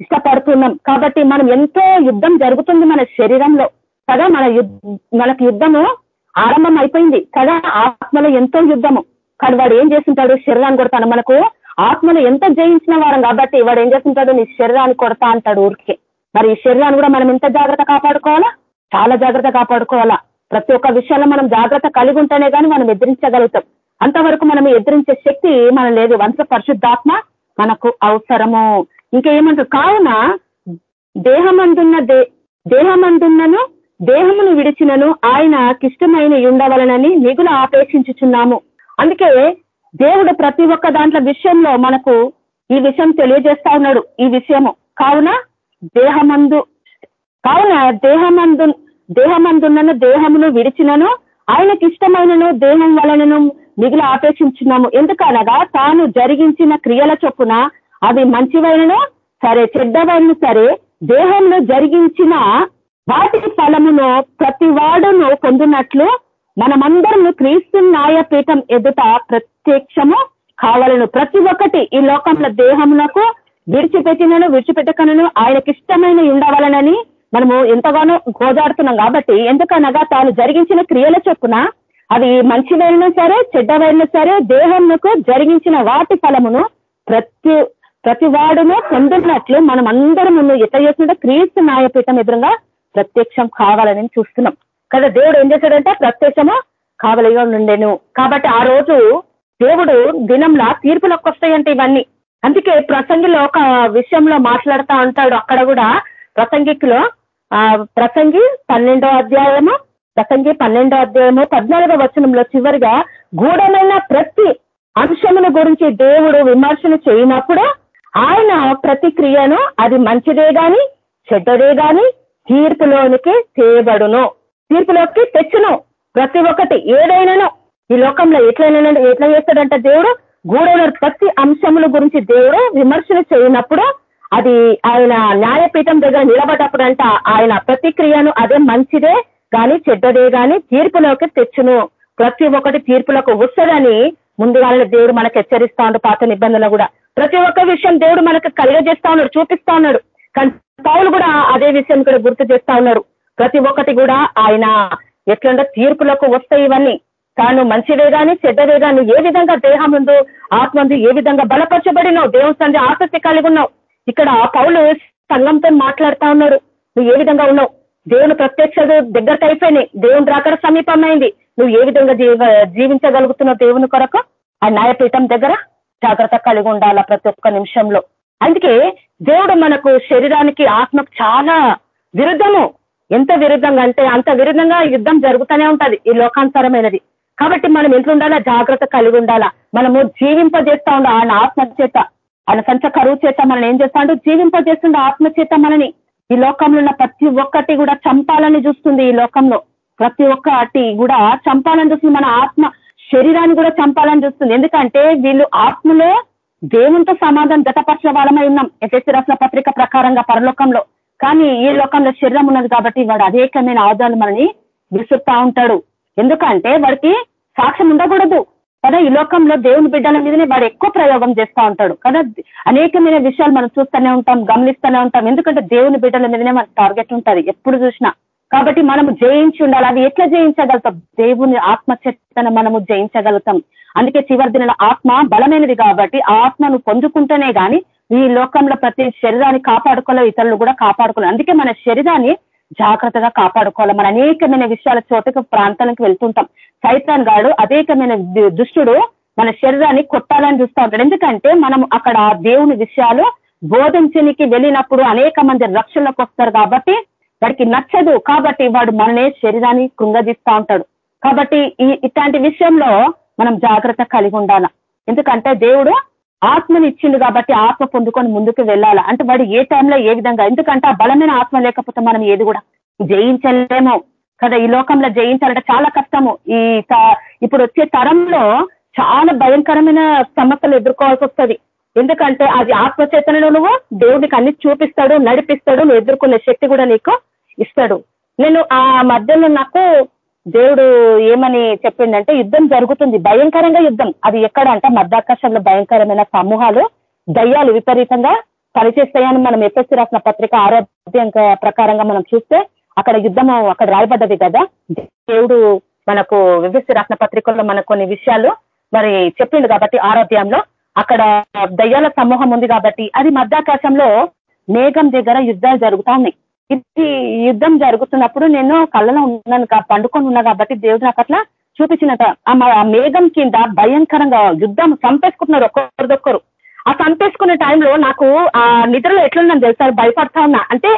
[SPEAKER 3] ఇష్టపడుతున్నాం. కాబట్టి మనం ఎంతో యుద్ధం జరుగుతుంది మన శరీరంలో. కదా? మన మనకు యుద్ధము ఆరంభం అయిపోయింది. కదా? ఆత్మలో ఎంతో యుద్ధము. కానీ వాడు ఏం చేస్తుంటాడు? శరీరాన్ని కొడతాను మనకు ఆత్మను ఎంత జయించిన వారం కాబట్టి వాడు ఏం చేస్తుంటాడు? నీ శరీరాన్ని కొడతా అంటాడు ఊరికే. మరి ఈ శరీరాన్ని కూడా మనం ఎంత జాగ్రత్త కాపాడుకోవాలా? చాలా జాగ్రత్త కాపాడుకోవాలా? ప్రతి ఒక్క విషయంలో మనం జాగ్రత్త కలిగి ఉంటేనే కానీ మనం ఎదిరించగలుగుతాం. అంతవరకు మనం ఎదిరించే శక్తి మనం లేదు. వంశ పరిశుద్ధాత్మ మనకు అవసరము. ఇంకేమంటారు కావున దేహమందున్న దే దేహమందున్నను దేహమును విడిచినను ఆయన కిష్టమైన ఉండవలనని మిగులు ఆపేక్షించుచున్నాము అందుకే దేవుడు ప్రతి ఒక్క దాంట్లో విషయంలో మనకు ఈ విషయం తెలియజేస్తా ఉన్నాడు ఈ విషయము. కావున దేహమందు కావున దేహమందు దేహమందున్నను దేహమును విడిచినను ఆయనకి ఇష్టమైనను దేహం వలనను మిగిలి ఆపేక్షించున్నాము ఎందుకనగా తాను జరిగించిన క్రియల చొప్పున అవి మంచివైనను సరే చెడ్డవైన సరే దేహంలో జరిగించిన వాటి ఫలమును ప్రతి వాడును పొందినట్లు మనమందరం క్రీస్తు న్యాయపీఠం ఎదుట ప్రత్యక్షము కావాలను. ప్రతి ఒక్కటి ఈ లోకంలో దేహమునకు విడిచిపెట్టినను విడిచిపెట్టకనను ఆయనకి ఇష్టమైన ఉండవాలనని మనము ఎంతగానో గోజాడుతున్నాం కాబట్టి ఎందుకనగా తాను జరిగించిన క్రియల చొప్పున అది మంచివైనా సరే చెడ్డవైనా సరే దేహంకు జరిగించిన వాటి ఫలమును ప్రతి ప్రతి వాడును పొందినట్లు మనం అందరం ముందు ఎట్లా చేస్తుంటే క్రీస్తు న్యాయపీఠం ఎదురుగా ప్రత్యక్షం కావాలని చూస్తున్నాం. కదా దేవుడు ఏం చేశాడంటే ప్రత్యక్షము కావలిగా నుండెను. కాబట్టి ఆ రోజు దేవుడు దినంలా తీర్పులకు వస్తాయంటే ఇవన్నీ. అందుకే ప్రసంగిలో ఒక విషయంలో మాట్లాడుతూ ఉంటాడు అక్కడ కూడా ప్రసంగికులో ప్రసంగి పన్నెండో అధ్యాయము ప్రసంగి పన్నెండో అధ్యాయము పద్నాలుగో వచనంలో చివరిగా గూఢమైన ప్రతి అంశమును గురించి దేవుడు విమర్శన చేయనప్పుడు ఆయన ప్రతిక్రియను అది మంచిదే గాని చెడ్డదే గాని తీర్పులోనికి తేబడును. తీర్పులోకి తెచ్చును. ప్రతి ఒక్కటి ఏదైనాను ఈ లోకంలో ఎట్లయినా ఎట్లా చేస్తాడంటే దేవుడు? గూడైన ప్రతి అంశముల గురించి దేవుడు విమర్శన చేయనప్పుడు అది ఆయన న్యాయపీఠం దగ్గర నిలబడ్డప్పుడు అంట ఆయన ప్రతిక్రియను అదే మంచిదే కానీ చెడ్డదే కానీ తీర్పులోకి తెచ్చును. ప్రతి ఒక్కటి తీర్పులకు వస్తుందని ముందుగానే దేవుడు మనకు హెచ్చరిస్తా ఉన్నాడు పాత నిబంధనలు కూడా. ప్రతి ఒక్క విషయం దేవుడు మనకు కలిగజేస్తా ఉన్నాడు చూపిస్తా ఉన్నాడు. కానీ పౌలు కూడా అదే విషయం కూడా గుర్తు చేస్తా ఉన్నారు ప్రతి ఒక్కటి కూడా ఆయన ఎట్లుండో తీర్పులకు వస్తాయి ఇవన్నీ. తాను మంచివే గాని చెడ్డవే గాని ఏ విధంగా దేహం ముందు ఆత్మ ఏ విధంగా బలపరచబడినావు దేవుని తండ్రి ఆసక్తి కలిగి ఉన్నావు. ఇక్కడ పౌలు సంఘంతో మాట్లాడుతా ఉన్నాడు. నువ్వు ఏ విధంగా ఉన్నావు? దేవుని ప్రత్యక్ష దగ్గరకు అయిపోయినాయి దేవుని రాకడ సమీపమైంది. నువ్వు ఏ విధంగా జీవించగలుగుతున్నావు దేవుని కొరకు? ఆ న్యాయపీఠం దగ్గర జాగ్రత్త కలిగి ఉండాల ప్రతి ఒక్క నిమిషంలో? అందుకే దేవుడు మనకు శరీరానికి ఆత్మకు చాలా విరుద్ధము. ఎంత విరుద్ధంగా అంటే అంత విరుద్ధంగా యుద్ధం జరుగుతూనే ఉంటది ఈ లోకాంతరమైనది కాబట్టి మనం ఎంత ఉండాలా జాగ్రత్త కలిగి ఉండాలా? మనము జీవింపజేస్తా ఉండ ఆయన ఆత్మ చేత ఆయన సంచ కరువు చేత మనం ఏం చేస్తా ఉంటే జీవింపజేస్తుండే ఆత్మ చేత మనని. ఈ లోకంలో ఉన్న ప్రతి ఒక్కటి కూడా చంపాలని చూస్తుంది ఈ లోకంలో. ప్రతి ఒక్కటి కూడా చంపాలని చూస్తుంది. మన ఆత్మ శరీరాన్ని కూడా చంపాలని చూస్తుంది. ఎందుకంటే వీళ్ళు ఆత్మలో దేవునితో సమాధానం జతపరచిన వాళ్ళమై ఉన్నాం. ఎఫ్ఎస్సి రాసిన పత్రిక ప్రకారంగా పరలోకంలో. కానీ ఈ లోకంలో శరీరం ఉన్నది కాబట్టి వాడు అనేకమైన ఆదాలు మనని విసురుతా ఉంటాడు. ఎందుకంటే వాడికి సాక్ష్యం ఉండకూడదు. కదా ఈ లోకంలో దేవుని బిడ్డల మీదనే వాడు ఎక్కువ ప్రయోగం చేస్తూ ఉంటాడు. కదా అనేకమైన విషయాలు మనం చూస్తూనే ఉంటాం గమనిస్తూనే ఉంటాం. ఎందుకంటే దేవుని బిడ్డల మీదనే మనకు టార్గెట్ ఉంటుంది ఎప్పుడు చూసినా. కాబట్టి మనము జయించి ఉండాలి. అది ఎట్లా జయించగలుగుతాం? దేవుని ఆత్మచర్తన మనము జయించగలుగుతాం. అందుకే చివరి దిన ఆత్మ బలమైనది కాబట్టి ఆత్మను పొందుకుంటేనే గాని ఈ లోకంలో ప్రతి శరీరాన్ని కాపాడుకోవాలి ఇతరులు కూడా కాపాడుకోవాలి. అందుకే మన శరీరాన్ని జాగ్రత్తగా కాపాడుకోవాలి. మన అనేకమైన విషయాల చోటకు ప్రాంతాలకు వెళ్తుంటాం. సైతాన్ గాడు అనేకమైన దుష్టుడు మన శరీరాన్ని కొట్టాలని చూస్తూ ఉంటాడు. ఎందుకంటే మనం అక్కడ దేవుని విషయాలు బోధించనికి వెళ్ళినప్పుడు అనేక మంది రక్షణలోకి వస్తారు కాబట్టి వాడికి నచ్చదు. కాబట్టి వాడు మననే శరీరాన్ని కృంగదీస్తా ఉంటాడు. కాబట్టి ఈ ఇట్లాంటి విషయంలో మనం జాగ్రత్త కలిగి ఉండాల. ఎందుకంటే దేవుడు ఆత్మని ఇచ్చిండు కాబట్టి ఆత్మ పొందుకొని ముందుకు వెళ్ళాలి? అంటే వాడు ఏ టైంలో ఏ విధంగా? ఎందుకంటే ఆ బలమైన ఆత్మ లేకపోతే మనం ఏది కూడా జయించలేము కదా. ఈ లోకంలో జయించాలంటే చాలా కష్టము. ఈ ఇప్పుడు వచ్చే తరంలో చాలా భయంకరమైన సమస్యలు ఎదుర్కోవాల్సి వస్తుంది. ఎందుకంటే అది ఆత్మచేతనలో నువ్వు దేవుడికి అన్ని చూపిస్తాడు నడిపిస్తాడు నువ్వు ఎదుర్కొనే శక్తి కూడా నీకు ఇస్తాడు. నేను ఆ మధ్యలో నాకు దేవుడు ఏమని చెప్పిండంటే యుద్ధం జరుగుతుంది. భయంకరంగా యుద్ధం. అది ఎక్కడ అంటే మధ్యాకాశంలో భయంకరమైన సమూహాలు దయ్యాలు విపరీతంగా పనిచేస్తాయని మనం ఎప్పటి రాసిన పత్రిక ఆరోగ్యం ప్రకారంగా మనం చూస్తే అక్కడ యుద్ధం అక్కడ రాయబడ్డది కదా? దేవుడు మనకు వివిసి రాసిన పత్రికల్లో మనకు కొన్ని విషయాలు మరి చెప్పిండు కాబట్టి ఆరోగ్యంలో అక్కడ దయ్యాల సమూహం ఉంది కాబట్టి అది మధ్యాకాశంలో మేఘం దగ్గర యుద్ధాలు జరుగుతా ఉన్నాయి ఇది యుద్ధం జరుగుతున్నప్పుడు నేను కళ్ళలో ఉన్నాను పండుకొని ఉన్నా కాబట్టి దేవుడు నాకు అట్లా చూపించినట. ఆ మేఘం కింద భయంకరంగా యుద్ధం చంపేసుకుంటున్నారు ఒక్కరిదొక్కరు. ఆ చంపేసుకునే టైంలో నాకు ఆ నిద్రలో ఎట్లున్నాను తెలుసా? భయపడతా ఉన్నా. అంటే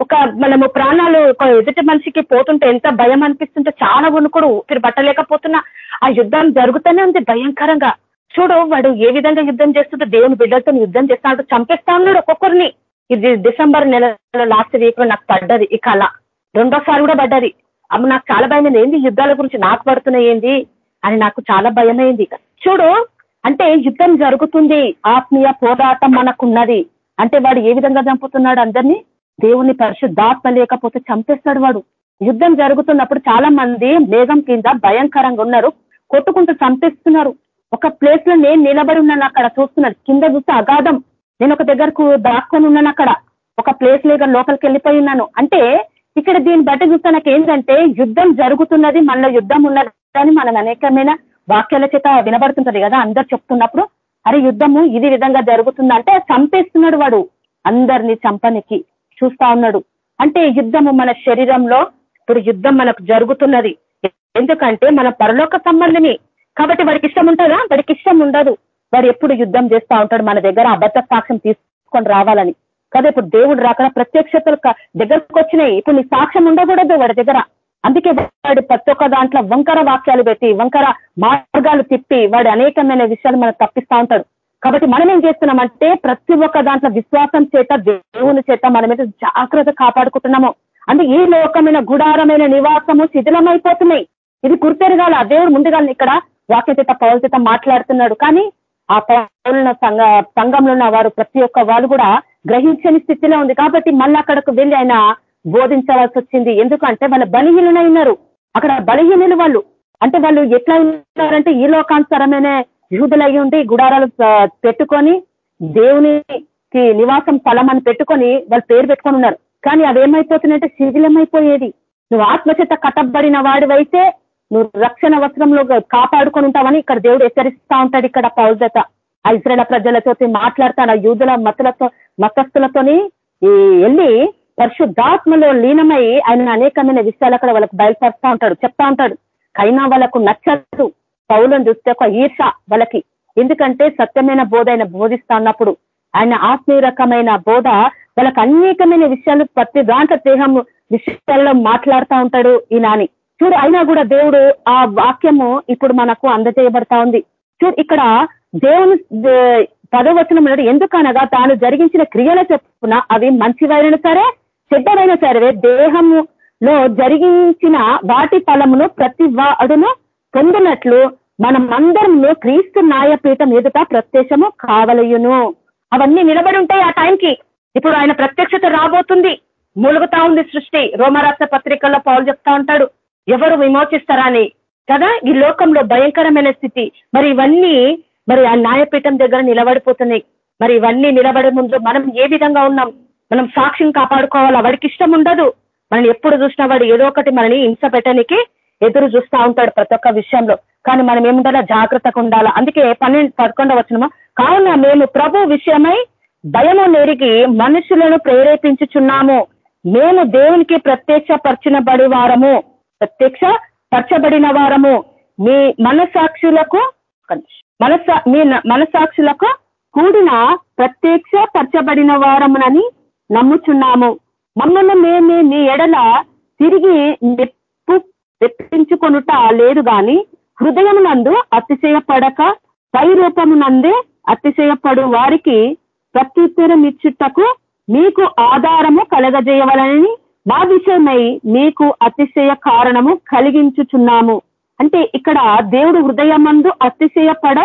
[SPEAKER 3] ఒక మనము ప్రాణాలు ఒక ఎదుటి మనిషికి పోతుంటే ఎంత భయం అనిపిస్తుంటే చాలా వణుకుడు ఊపిరి పట్టలేకపోతున్నా. ఆ యుద్ధం జరుగుతూనే ఉంది భయంకరంగా. చూడు వాడు ఏ విధంగా యుద్ధం చేస్తుంటే దేవుని బిడ్డలతో యుద్ధం చేస్తాడు చంపేస్తా ఉన్నాడు ఒక్కొక్కరిని. ఇది డిసెంబర్ నెలలో లాస్ట్ వీక్లో నాకు పడ్డది ఈ కళ. రెండోసారి కూడా పడ్డది. అమ్మ నాకు చాలా భయం ఏంది యుద్ధాల గురించి నాకు పడుతున్నాయి ఏంది? అని నాకు చాలా భయమైంది. చూడు అంటే యుద్ధం జరుగుతుంది. ఆత్మీయ పోరాటం మనకున్నది. అంటే వాడు ఏ విధంగా చంపుతున్నాడు అందరినీ? దేవుని పరిశుద్ధాత్మ లేకపోతే చంపేస్తాడు వాడు. యుద్ధం జరుగుతున్నప్పుడు చాలా మంది మేఘం కింద భయంకరంగా ఉన్నారు. కొట్టుకుంటూ చంపేస్తున్నారు. ఒక ప్లేస్లో నేను నిలబడి ఉన్నాను అక్కడ చూస్తున్నాను. కింద చూస్తే అగాధం. నేను ఒక దగ్గరకు దాక్కొని ఉన్నాను అక్కడ. ఒక ప్లేస్ లేక లోపలికి వెళ్ళిపోయి ఉన్నాను. అంటే ఇక్కడ దీన్ని బట్టి చూస్తే నాకు ఏంటంటే యుద్ధం జరుగుతున్నది మనలో యుద్ధం ఉన్నది అని మనం అనేకమైన వాక్యాల చేత వినబడుతుంటది కదా అందరు చెప్తున్నప్పుడు. అరే యుద్ధము ఇది విధంగా జరుగుతుందంటే చంపేస్తున్నాడు వాడు. అందరినీ చంపనికి చూస్తా ఉన్నాడు. అంటే యుద్ధము మన శరీరంలో ఇప్పుడు యుద్ధం మనకు జరుగుతున్నది. ఎందుకంటే మన పరలోక సంబంధిని. కాబట్టి వాడికి ఇష్టం ఉంటుందా? వాడికి ఇష్టం ఉండదు. వాడు ఎప్పుడు యుద్ధం చేస్తా ఉంటాడు మన దగ్గర అబద్ధ సాక్ష్యం తీసుకొని రావాలని. కదా ఇప్పుడు దేవుడు రాక ప్రత్యక్షతలు దగ్గరకు వచ్చినాయి. ఇప్పుడు నీ సాక్ష్యం ఉండకూడదు వాడి దగ్గర. అందుకే వాడు ప్రతి ఒక్క దాంట్లో వంకర వాక్యాలు పెట్టి వంకర మార్గాలు తిప్పి వాడు అనేకమైన విషయాలు మనకు తప్పిస్తా ఉంటాడు. కాబట్టి మనం ఏం చేస్తున్నామంటే ప్రతి ఒక్క దాంట్లో విశ్వాసం చేత దేవుని చేత మన మీద జాగ్రత్త కాపాడుకుంటున్నాము. అంటే ఈ లోకమైన గుడారమైన నివాసము శిథిలమైపోతున్నాయి. ఇది గుర్తెరగాల. దేవుడు ముందుగా ఇక్కడ వాక్య చేత పౌల చేత మాట్లాడుతున్నాడు. కానీ ఆ పౌరుల సంఘ సంఘంలో ఉన్న వారు ప్రతి ఒక్క వాళ్ళు కూడా గ్రహించని స్థితిలో ఉంది. కాబట్టి మళ్ళీ అక్కడకు వెళ్ళి ఆయన బోధించవలసి వచ్చింది. ఎందుకంటే వాళ్ళ బలహీనులైనారు అక్కడ బలహీనులు వాళ్ళు. అంటే వాళ్ళు ఎట్లా ఉన్నారంటే ఈ లోకానుసరమైన యూదులయ్యి ఉండి గుడారాలు పెట్టుకొని దేవునికి నివాసం స్థలం అని పెట్టుకొని వాళ్ళు పేరు పెట్టుకొని ఉన్నారు. కానీ అవేమైపోతున్నాయంటే శిథిలమైపోయేది. నువ్వు ఆత్మచేత కట్టబడిన వాడివైతే నువ్వు రక్షణ వస్త్రంలో కాపాడుకొని ఉంటావని ఇక్కడ దేవుడు హెచ్చరిస్తా ఉంటాడు ఇక్కడ పౌజత ఆ ప్రజలతో మాట్లాడతాడు ఆ యూదుల మతలతో మతస్థులతోని. వెళ్ళి పరిశుద్ధాత్మలో లీనమై ఆయన అనేకమైన విషయాలు అక్కడ వాళ్ళకి బయలుపరుస్తా ఉంటాడు చెప్తా ఉంటాడు. కైనా వాళ్ళకు నచ్చదు. పౌలను చూస్తే ఒక ఈర్ష వాళ్ళకి. ఎందుకంటే సత్యమైన బోధ ఆయన బోధిస్తా ఉన్నప్పుడు ఆయన ఆత్మీయ రకమైన బోధ వాళ్ళకి అనేకమైన విషయాలు ప్రతి దాంట్లో దేహం విషయాల్లో మాట్లాడుతూ ఉంటాడు ఈ నాని. చూడు అయినా కూడా దేవుడు ఆ వాక్యము ఇప్పుడు మనకు అందజేయబడతా ఉంది. చూడు ఇక్కడ దేవుని పదవచనం ఎందుకనగా తాను జరిగించిన క్రియల చెప్పున అవి మంచివైన సరే చెడ్డవైన సరే దేహములో జరిగించిన వాటి ఫలమును ప్రతి వాడును పొందినట్లు మనమందరము క్రీస్తు న్యాయపీఠం ఎదుట ప్రత్యక్షము కావలయును. అవన్నీ నిలబడి ఉంటాయి ఆ టైంకి. ఇప్పుడు ఆయన ప్రత్యక్షత రాబోతుంది. మూలుగుతా ఉంది సృష్టి. రోమరాష్ట్ర పత్రికల్లో పౌలు చెప్తా ఉంటాడు. ఎవరు విమోచిస్తారా కదా? ఈ లోకంలో భయంకరమైన స్థితి. మరి ఇవన్నీ మరి ఆ న్యాయపీఠం దగ్గర నిలబడిపోతున్నాయి. మరి ఇవన్నీ నిలబడే ముందు మనం ఏ విధంగా ఉన్నాం? మనం సాక్ష్యం కాపాడుకోవాలా. వాడికి ఇష్టం ఉండదు. మనం ఎప్పుడు చూసినా వాడు ఏదో ఒకటి మనని హింస పెట్టడానికి ఎదురు చూస్తూ ఉంటాడు ప్రతి ఒక్క విషయంలో. కానీ మనం ఏముండాలా? జాగ్రత్తగా ఉండాలా? అందుకే పన్నెండు పదకొండ వచ్చినమో కావున మేము ప్రభు విషయమై భయము నెరిగి మనుషులను ప్రేరేపించుచున్నాము. మేము దేవునికి ప్రత్యక్ష పరచబడి వారము ప్రత్యక్ష పరచబడిన వారము. మీ మనసాక్షులకు మనసా మీ మనసాక్షులకు కూడిన ప్రత్యక్ష పరచబడిన వారమునని నమ్ముచున్నాము. మమ్మల్ని మేమే మీ ఎడల తిరిగి నెప్పు రెప్పించుకొనుట లేదు గాని హృదయమునందు అతిశయపడక పై రూపమునందే అతిశయపడు వారికి ప్రత్యుత్తరం ఇచ్చుటకు మీకు ఆధారము కలగజేయవలని మా విషయమై మీకు అతిశయ కారణము కలిగించుచున్నాము. అంటే ఇక్కడ దేవుడు హృదయమందు అతిశయపడ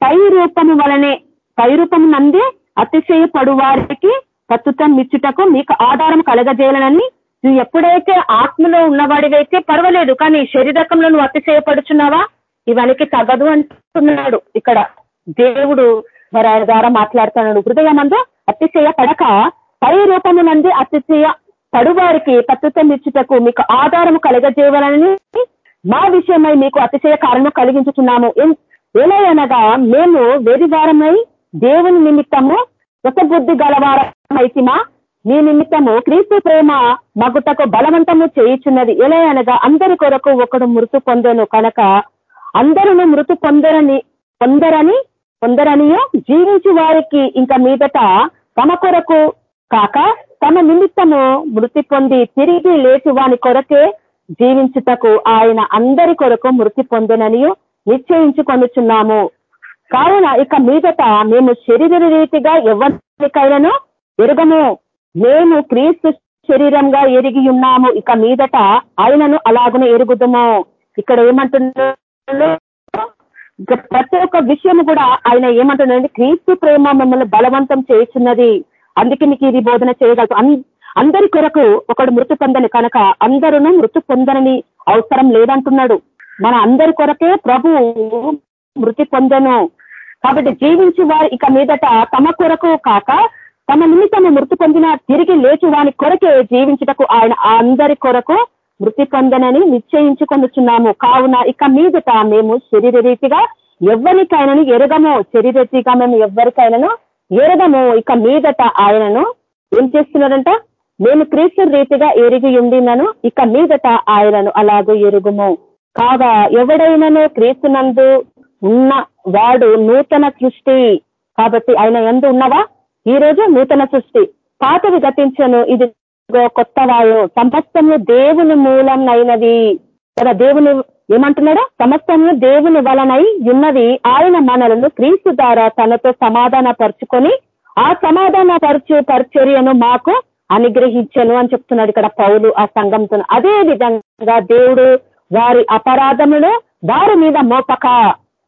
[SPEAKER 3] పై రూపము వలనే పై రూపము నందే అతిశయపడు వారికి ప్రస్తుతం ఇచ్చుటకు మీకు ఆధారం కలగజేయాలని నువ్వు ఎప్పుడైతే ఆత్మలో ఉన్నవాడివైతే పర్వాలేదు కానీ శరీరకంలో నువ్వు అతిశయపడుచున్నావా? ఇవనికి తగదు అంటున్నాడు. ఇక్కడ దేవుడు మరి ఆయన ద్వారా మాట్లాడుతున్నాడు. హృదయమందు అతిశయ పడక పై రూపము నంది అతిశయ పడువారికి ప్రస్తుతం ఇచ్చుటకు మీకు ఆధారము కలగజేయాలని మా విషయమై మీకు అతిశయ కారణం కలిగించుతున్నాము ఎలా అనగా మేము వెరివారమై దేవుని నిమిత్తము బుద్ధి గలవారమైతిమా? మీ నిమిత్తము క్రీస్తు ప్రేమ మగుటకు బలవంతము చేయుచున్నది. ఎలా అనగా అందరి కొరకు ఒకడు మృతు పొందను కనుక అందరూ మృతు పొందరని పొందరని పొందరనియో జీవించు వారికి ఇంకా మీదట తమ కొరకు కాక తమ నిమిత్తము మృతి పొంది తిరిగి లేచి వాని కొరకే జీవించుటకు ఆయన అందరి కొరకు మృతి పొందిననియు నిశ్చయించుకొనుచున్నాము. కావున ఇక మీదట మేము శరీర రీతిగా ఎవరికైనాను ఎరుగము. మేము క్రీస్తు శరీరంగా ఎరిగి ఉన్నాము. ఇక మీదట ఆయనను అలాగనే ఎరుగుదము. ఇక్కడ ఏమంటున్నాడు? ప్రతి ఒక్క విషయం కూడా ఆయన ఏమంటున్నాడు క్రీస్తు ప్రేమ మిమ్మల్ని బలవంతం చేస్తున్నది అందుకే మీకు ఇది బోధన చేయగలదు అందరి కొరకు ఒకడు మృతి పొందని కనుక అందరూ మృతి పొందనని అవసరం లేదంటున్నాడు. మన అందరి కొరకే ప్రభు మృతి పొందను. కాబట్టి జీవించి వారు ఇక మీదట తమ కొరకు కాక తమ నిమిత్తము మృతి పొందిన తిరిగి లేచి వాని కొరకే జీవించుటకు ఆయన అందరి కొరకు మృతి పొందనని నిశ్చయించుకొనుచున్నాము. కావున ఇక మీదట మేము శరీర రీతిగా ఎవరికైనాను ఎరగము. శరీర రీతిగా మేము ఎవరికైనాను ఎరగము ఇక మీదట ఆయనను ఏం చేస్తున్నాడంట? నేను క్రీస్తు రీతిగా ఎరిగి ఉండినను ఇక మీదట ఆయనను అలాగూ ఎరుగుము. కాగా ఎవడైనాను క్రీస్తునందు ఉన్న వాడు నూతన సృష్టి. కాబట్టి ఆయన ఎందు ఉన్నవా? ఈ రోజు నూతన సృష్టి. పాతవి గతించను. ఇది కొత్త వాయు సంపస్తము దేవుని మూలం అయినది కదా దేవుని ఏమంటున్నాడు? సమస్తము దేవుని వలనై ఉన్నది ఆయన మనలను క్రీస్తు ద్వారా తనతో సమాధాన పరుచుకొని ఆ సమాధాన పరచు పరిచర్యను మాకు అనుగ్రహించను అని చెప్తున్నాడు ఇక్కడ పౌలు ఆ సంఘంతో. అదే విధంగా దేవుడు వారి అపరాధములు వారి మీద మోపక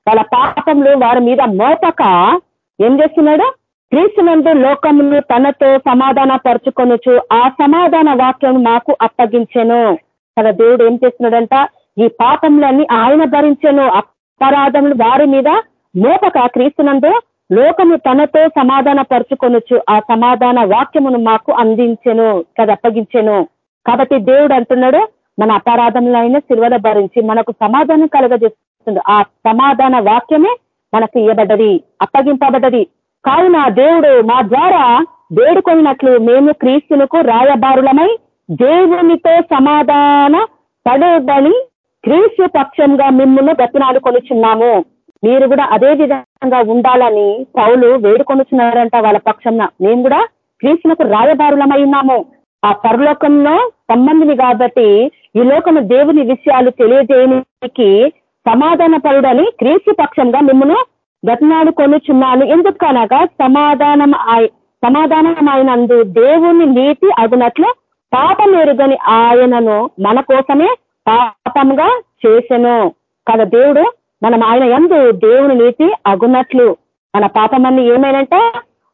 [SPEAKER 3] వాళ్ళ పాపములు వారి మీద మోపక ఏం చేస్తున్నాడు? క్రీస్తునందు లోకమును తనతో సమాధాన పరుచుకొనొచ్చు ఆ సమాధాన వాక్యం మాకు అప్పగించెను. కదా దేవుడు ఏం చేస్తున్నాడంట? ఈ పాపములన్నీ ఆయన భరించను అపరాధములు వారి మీద మోపక క్రీస్తునందు లోకము తనతో సమాధాన పరుచుకొనొచ్చు ఆ సమాధాన వాక్యమును మాకు అందించెను కదా అప్పగించెను కాబట్టి దేవుడు అంటున్నాడు మన అపరాధములైన సిల్వల భరించి మనకు సమాధానం కలగజేస్తుంది. ఆ సమాధాన వాక్యమే మనకు ఇవ్వబడ్డది అప్పగింపబడ్డది. కావున దేవుడు మా ద్వారా వేడుకొనినట్లు మేము క్రీస్తులకు రాయబారులమై దేవునితో సమాధాన పడదని క్రీస్తు పక్షంగా మిమ్మల్ని బతినాలు కొనుచున్నాము. మీరు కూడా అదే విధంగా ఉండాలని పౌలు వేడుకొనుచున్నారంట వాళ్ళ పక్షంన మేము కూడా క్రీస్తులకు రాయబారులమై ఉన్నాము. ఆ పరలోకంలో సంబంధిని కాబట్టి ఈ లోకము దేవుని విషయాలు తెలియజేయడానికి సమాధాన పరుడని క్రీస్తు పక్షంగా మిమ్మల్ని గతనాడు కొనుచున్నాను. ఎందుకనగా సమాధానం సమాధానమైనందు దేవుని నీతి అగునట్లు పాపం ఎరుగని ఆయనను మన కోసమే పాపంగా చేసెను. కదా దేవుడు? మనం ఆయన ఎందు దేవుని నీతి అగునట్లు. మన పాపమన్ని ఏమైనంట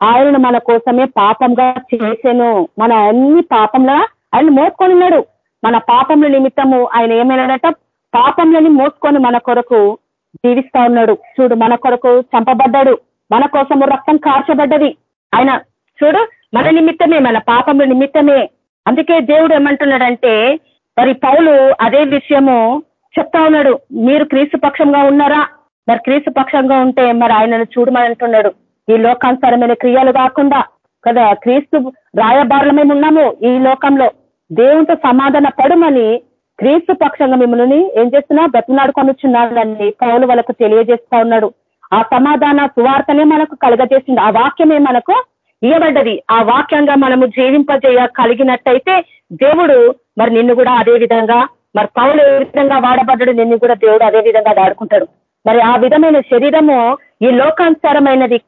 [SPEAKER 3] ఆయనను మన కోసమే పాపంగా చేసెను. మన అన్ని పాపంలో ఆయన మోసుకొని ఉన్నాడు. మన పాపముల నిమిత్తము ఆయన ఏమైనాడట? పాపంలని మోసుకొని మన కొరకు జీవిస్తా ఉన్నాడు. చూడు మన కొరకు చంపబడ్డాడు. మన కోసము రక్తం కార్చబడ్డది. ఆయన చూడు మన నిమిత్తమే మన పాపముల నిమిత్తమే. అందుకే దేవుడు ఏమంటున్నాడంటే మరి పౌలు అదే విషయము చెప్తా ఉన్నాడు. మీరు క్రీస్తు పక్షంగా ఉన్నారా? మరి క్రీస్తు పక్షంగా ఉంటే మరి ఆయనను చూడమని అంటున్నాడు ఈ లోకానుసారమైన క్రియలు కాకుండా కదా క్రీస్తు రాయబారులమే ఉన్నాము ఈ లోకంలో. దేవునితో సమాధాన పడుమని క్రీస్తు పక్షంగా మిమ్మల్ని ఏం చేస్తున్నా బతినాడుకొనుచున్నాడని పౌలు వాళ్ళకు తెలియజేస్తా ఉన్నాడు. ఆ సమాధాన సువార్తనే మనకు కలగజేసింది. ఆ వాక్యమే మనకు ఇవ్వబడ్డది ఆ వాక్యంగా మనము జీవింపజేయ కలిగినట్టయితే దేవుడు మరి నిన్ను కూడా అదే విధంగా మరి పౌలు ఏ విధంగా వాడబడ్డాడు నిన్ను కూడా దేవుడు అదే విధంగా వాడుకుంటాడు. మరి ఆ విధమైన శరీరము ఈ లోకానుసారమైనది.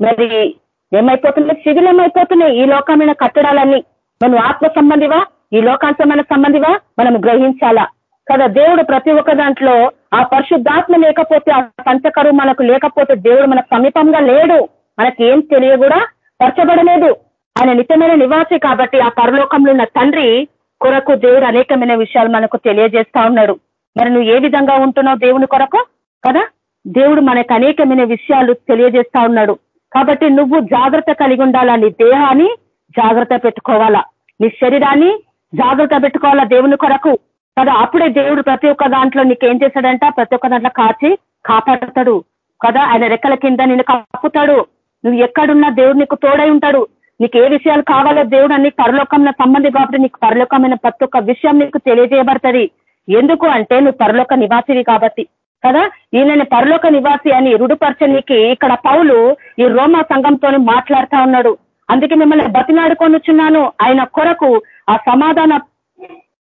[SPEAKER 3] మరి ఏమైపోతున్నాయి? అయిపోతున్నాయి ఈ లోకమైన కట్టడాలన్నీ. మనం ఆత్మ సంబంధివా? ఈ లోకాంతమైన సంబంధివా? మనం గ్రహించాలా? కదా దేవుడు ప్రతి ఒక్క దాంట్లో ఆ పరిశుద్ధాత్మ లేకపోతే ఆ పంచకరు మనకు లేకపోతే దేవుడు మనకు సమీపంగా లేడు. మనకి ఏం తెలియ కూడా పరచబడలేదు. ఆయన నిత్యమైన నివాసి కాబట్టి ఆ పరలోకంలో ఉన్న తండ్రి కొరకు దేవుడు అనేకమైన విషయాలు మనకు తెలియజేస్తా ఉన్నాడు. మరి నువ్వు ఏ విధంగా ఉంటున్నావు దేవుని కొరకు? కదా? దేవుడు మనకు అనేకమైన విషయాలు తెలియజేస్తా ఉన్నాడు. కాబట్టి నువ్వు జాగ్రత్త కలిగి ఉండాలా? నీ దేహాన్ని జాగ్రత్త పెట్టుకోవాలా? నీ శరీరాన్ని జాగ్రత్త పెట్టుకోవాలా దేవుని కొరకు? కదా అప్పుడే దేవుడు ప్రతి ఒక్క దాంట్లో నీకేం చేశాడంట ప్రతి ఒక్క దాంట్లో కాచి కాపాడుతాడు. కదా ఆయన రెక్కల కింద నిన్ను కప్పుతాడు. నువ్వు ఎక్కడున్నా దేవుడు నీకు తోడై ఉంటాడు. నీకు ఏ విషయాలు కావాలో దేవుడు అన్ని పరలోకంలో సంబంధి కాబట్టి నీకు పరలోకమైన ప్రతి ఒక్క విషయం నీకు తెలియజేయబడుతుంది. ఎందుకు అంటే నువ్వు పరలోక నివాసివి కాబట్టి. కదా? ఈయనని పరలోక నివాసి అని రుడుపరచనీకి ఇక్కడ పౌలు ఈ రోమా సంఘంతో మాట్లాడుతా ఉన్నాడు. అందుకే మిమ్మల్ని బతినాడుకొనుచున్నాను ఆయన కొరకు ఆ సమాధాన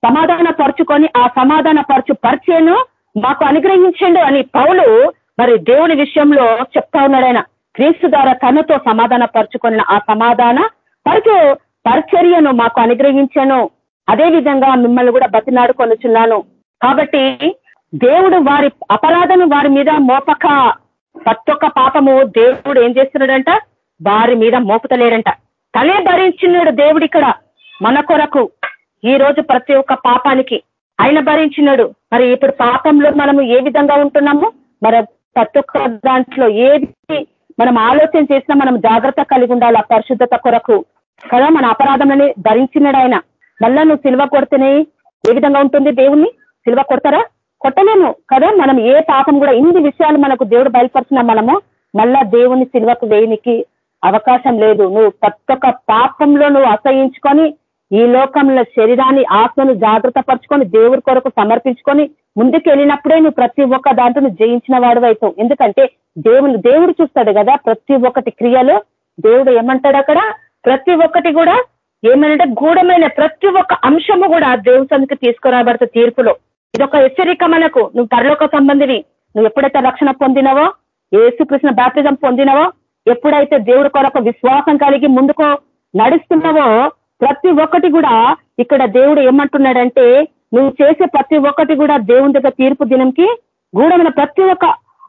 [SPEAKER 3] సమాధాన పరుచుకొని ఆ సమాధాన పరచు పరిచయను మాకు అనుగ్రహించండు అని పౌలు మరి దేవుని విషయంలో చెప్తా ఉన్నాడు ఆయన. క్రీస్తు ద్వారా తనతో సమాధాన పరుచుకున్న ఆ సమాధాన పరచు పరిచర్యను మాకు అనుగ్రహించాను. అదే విధంగా మిమ్మల్ని కూడా బతినాడుకొనుచున్నాను కాబట్టి దేవుడు వారి అపరాధను వారి మీద మోపక ప్రతి ఒక్క పాపము దేవుడు ఏం చేస్తున్నాడంట? వారి మీద మోపుతలేడంట. తనే భరించినాడు దేవుడు ఇక్కడ మన కొరకు. ఈ రోజు ప్రతి ఒక్క పాపానికి ఆయన భరించినాడు. మరి ఇప్పుడు పాపంలో మనము ఏ విధంగా ఉంటున్నాము? మరి ప్రతి ఒక్క దాంట్లో ఏది మనం ఆలోచన చేసినా మనం జాగ్రత్త కలిగి ఉండాలి ఆ పరిశుద్ధత కొరకు. కదా మన అపరాధంని ధరించినాడు ఆయన. మళ్ళా నువ్వు సిల్వ కొడితేనే ఏ విధంగా ఉంటుంది దేవుణ్ణి? సిల్వ కొడతారా? కొట్టలేము. కదా మనం ఏ పాపం కూడా ఇన్ని విషయాలు మనకు దేవుడు బయలుపరిచినా మనము మళ్ళా దేవుని సిల్వకు వేయనికి అవకాశం లేదు. నువ్వు ప్రతి ఒక్క పాపంలో నువ్వు అసహించుకొని ఈ లోకంలో శరీరాన్ని ఆత్మను జాగ్రత్త పరుచుకొని దేవుడి కొరకు సమర్పించుకొని ముందుకు వెళ్ళినప్పుడే నువ్వు ప్రతి ఒక్క దాంట్లో నువ్వు జయించిన వాడు ఎందుకంటే దేవుని దేవుడు చూస్తాడు కదా ప్రతి ఒక్కటి క్రియలో. దేవుడు ఏమంటాడు అక్కడ? ప్రతి ఒక్కటి కూడా ఏమనంటే గూఢమైన ప్రతి ఒక్క అంశము కూడా దేవుని సన్నిధికి తీసుకురాబడుతుంది తీర్పులో. ఇదొక హెచ్చరిక మనకు. నువ్వు పరలోక సంబంధివి. నువ్వు ఎప్పుడైతే రక్షణ పొందినవో ఏసుకృష్ణ బాప్తిజం పొందినవో ఎప్పుడైతే దేవుడి కొరకు విశ్వాసం కలిగి ముందుకు నడుస్తున్నావో ప్రతి ఒక్కటి కూడా ఇక్కడ దేవుడు ఏమంటున్నాడంటే నువ్వు చేసే ప్రతి ఒక్కటి కూడా దేవుని దగ్గర తీర్పు దినంకి గూఢమైన ప్రతి ఒక్క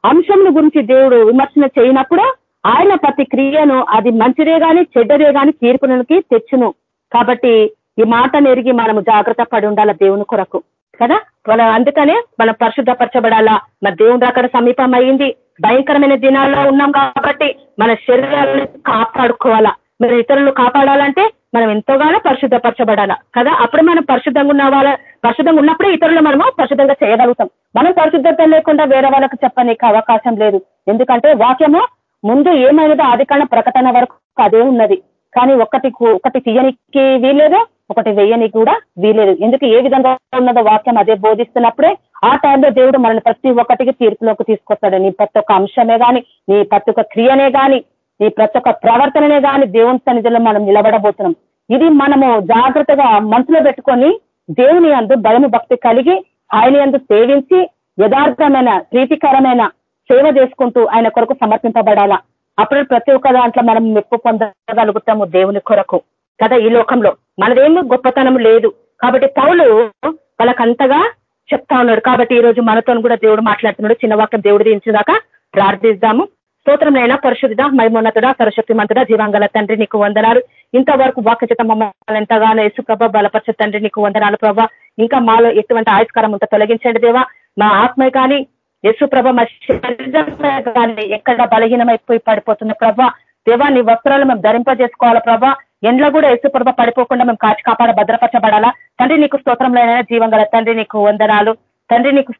[SPEAKER 3] అంశంను గురించి దేవుడు విమర్శన చేయనప్పుడు ఆయన ప్రతి క్రియను అది మంచిదే గాని చెడ్డదే గాని తీర్పునికి తెచ్చును. కాబట్టి ఈ మాట నెరిగి మనము జాగ్రత్త పడి ఉండాల దేవుని కొరకు. కదా? మన అందుకనే మనం పరిశుద్ధపరచబడాలా. మన దేవుని అక్కడ సమీపం అయింది. భయంకరమైన దినాల్లో ఉన్నాం కాబట్టి మన శరీరాలను కాపాడుకోవాలా. మరి ఇతరులు కాపాడాలంటే మనం ఎంతోగానో పరిశుద్ధపరచబడాలా. కదా? అప్పుడు మనం పరిశుద్ధంగా ఉన్న వాళ్ళ పరిశుద్ధంగా ఉన్నప్పుడే ఇతరులు మనము పరిశుద్ధంగా చేయగలుగుతాం. మనం పరిశుద్ధత లేకుండా వేరే వాళ్ళకి చెప్పనీకి అవకాశం లేదు. ఎందుకంటే వాక్యము ముందు ఏమైనదో ఆదికాండ ప్రకటన వరకు అదే ఉన్నది. కానీ ఒకటి ఒకటి తీయనికి వీలేదు ఒకటి వేయనికి కూడా వీలేదు ఎందుకు? ఏ విధంగా ఉన్నదో వాక్యం అదే బోధిస్తున్నప్పుడే ఆ టైంలో దేవుడు మనల్ని ప్రతి ఒక్కటికి తీర్పులోకి తీసుకొస్తాడు. నీ ప్రతి ఒక్క అంశమే కానీ నీ ప్రతి ఒక్క క్రియనే గాని నీ ప్రతి ఒక్క ప్రవర్తననే కానీ దేవుని సన్నిధిలో మనం నిలబడబోతున్నాం. ఇది మనము జాగ్రత్తగా మనసులో పెట్టుకొని దేవుని అందు భయము భక్తి కలిగి ఆయన అందు సేవించి యథార్థమైన ప్రీతికరమైన సేవ చేసుకుంటూ ఆయన కొరకు సమర్పింపబడాలా. అప్పుడు ప్రతి ఒక్క దాంట్లో మనం మెప్పు పొందగలుగుతాము దేవుని కొరకు. కదా ఈ లోకంలో? మనదేమి గొప్పతనం లేదు. కాబట్టి పౌలు వాళ్ళకంతగా చెప్తా ఉన్నాడు. కాబట్టి ఈ రోజు మనతో కూడా దేవుడు మాట్లాడుతున్నాడు. చిన్న వాక్యం దేవుడు దించేదాకా ప్రార్థిద్దాము. స్తోత్రంనైనా పరిశుద్ధ మైమోన్నతుడ సరశక్తి మంతుడ జీవాంగల తండ్రి నీకు వందనాలు. ఇంతవరకు వాక్యచిత మమ్మల్ని ఎంతగానో ప్రభ బలపరచ తండ్రి నీకు వందనాలు ప్రభా. ఇంకా మాలో ఎటువంటి ఆయుష్కారం ఉంటే తొలగించండి దేవా. మా ఆత్మ కానీ ప్రభ మా కానీ ఎక్కడ బలహీనమైపోయి పడిపోతున్న ప్రభా. దేవా నీ వస్త్రాలు మేము ధరింపజేసుకోవాలా ప్రభా. ఎండ్లో కూడా ప్రభ పడిపోకుండా మేము కాచి కాపాడ భద్రపరచబడాలా. తండ్రి నీకు స్తోత్రంలైనా జీవం తండ్రి నీకు వందనాలు. తండ్రి నీకు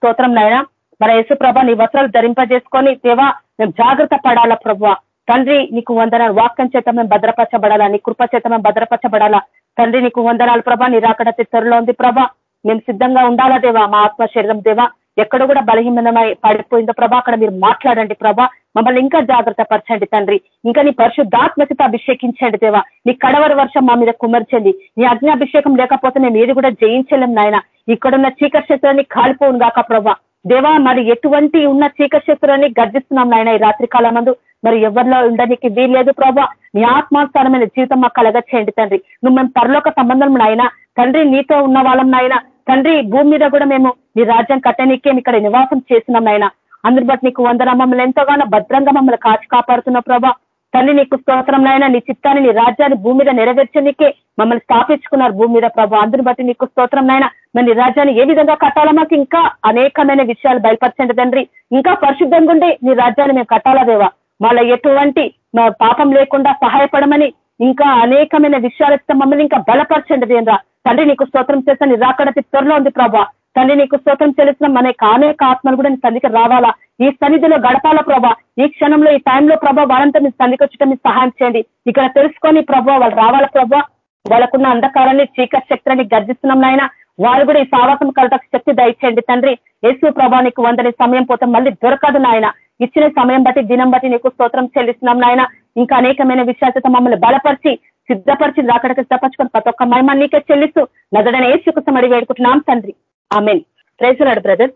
[SPEAKER 3] మన యేసు ప్రభ నీ వస్త్రాలు ధరింపజేసుకొని దేవా మేము జాగ్రత్త పడాలా ప్రభు తండ్రి నీకు వందనాలు. వాక్యం చేత మేము భద్రపరచబడాలా? నీ కృప చేత మేము భద్రపరచబడాలా? తండ్రి నీకు వందనాలు ప్రభా. నీ రాకడ త్వరలో ఉంది ప్రభా. మేము సిద్ధంగా ఉండాలా దేవా? మా ఆత్మ శరీరం దేవా ఎక్కడ కూడా బలహీనమై పడిపోయిందో ప్రభా. అక్కడ మీరు మాట్లాడండి ప్రభా. మమ్మల్ని ఇంకా జాగ్రత్త పరచండి తండ్రి. ఇంకా నీ పరిశుద్ధాత్మకత అభిషేకించండి దేవా. నీ కడవరి వర్షం మా మీద కుమర్చండి. నీ అగ్నాభిషేకం లేకపోతే మేము ఏది కూడా జయించలేం నాయన. ఇక్కడున్న చీకటి శత్రుని కాలిపోను గాక ప్రభా. దేవా మరి ఎటువంటి ఉన్న చీకటి శక్తులని గర్జిస్తున్నాం నాయన ఈ రాత్రి కాలమందు. మరి ఎవరిలో ఉండడానికి వీల్లేదు ప్రభా. నీ ఆత్మాస్థానమైన జీవితం మాకు చేయండి తండ్రి. నువ్వు మేము పరలోక సంబంధం నాయన. తండ్రి నీతో ఉన్న వాళ్ళం నాయన. తండ్రి భూమి మీద కూడా మేము నీ రాజ్యం కట్టనీకే ఇక్కడ నివాసం చేసినాం నాయన. అందరి బట్టి నీకు వందన మమ్మల్ని ఎంతగానో భద్రంగా మమ్మల్ని కాచి కాపాడుతున్నావు ప్రభా. తల్లి నీకు స్తోత్రం నాయన నీ చిత్తాన్ని నీ రాజ్యాన్ని భూమి మీద నెరవేర్చనికే మమ్మల్ని స్థాపించుకున్నారు భూమి మీద ప్రభు. అందుని బట్టి నీకు స్తోత్రం నాయన. మరి నీ రాజ్యాన్ని ఏ విధంగా కట్టాలా మాకు ఇంకా అనేకమైన విషయాలు బయలుపరచండి తండ్రి. ఇంకా పరిశుద్ధంగా ఉండే నీ రాజ్యాన్ని మేము కట్టాలా దేవా? వాళ్ళ ఎటువంటి పాపం లేకుండా సహాయపడమని ఇంకా అనేకమైన విషయాలతో మమ్మల్ని ఇంకా బలపరచండి దేంద్రా తండ్రి నీకు స్తోత్రం చేస్తా నీ రాకడతి త్వరలో ఉంది ప్రభా. తండ్రి నీకు స్తోత్రం చెల్లిస్తున్నాం. మనకి అనేక ఆత్మలు కూడా నీ సన్నిధికి రావాలా? ఈ సన్నిధిలో గడపాల ప్రభా ఈ క్షణంలో ఈ టైంలో ప్రభా వాళ్ళంతా మీ సన్నిధికి వచ్చటం మీరు సహాయం చేయండి. ఇక్కడ తెలుసుకొని ప్రభా వాళ్ళు రావాల ప్రభా. వాళ్ళకున్న అంధకారాన్ని చీకటి శక్తులని గర్జిస్తున్నాం నాయన. వారు కూడా ఈ సావాసం కలటకు శక్తి దయచేయండి తండ్రి. యేసు ప్రభానికి వందని సమయం పోతే మళ్ళీ దొరకదు నాయన. ఇచ్చిన సమయం బట్టి దినం బట్టి నీకు స్తోత్రం చెల్లిస్తున్నాం నాయన. ఇంకా అనేకమైన విషయాలతో మమ్మల్ని బలపరిచి సిద్ధపరిచి రాకడకి సిద్ధపరచుకొని ప్రతి ఒక్క మహిమ నీకే చెల్లిస్తూ నగడన ఏసుకు మడి వేడుకుంటున్నాం తండ్రి. ఆమెన్. Praise lord brother.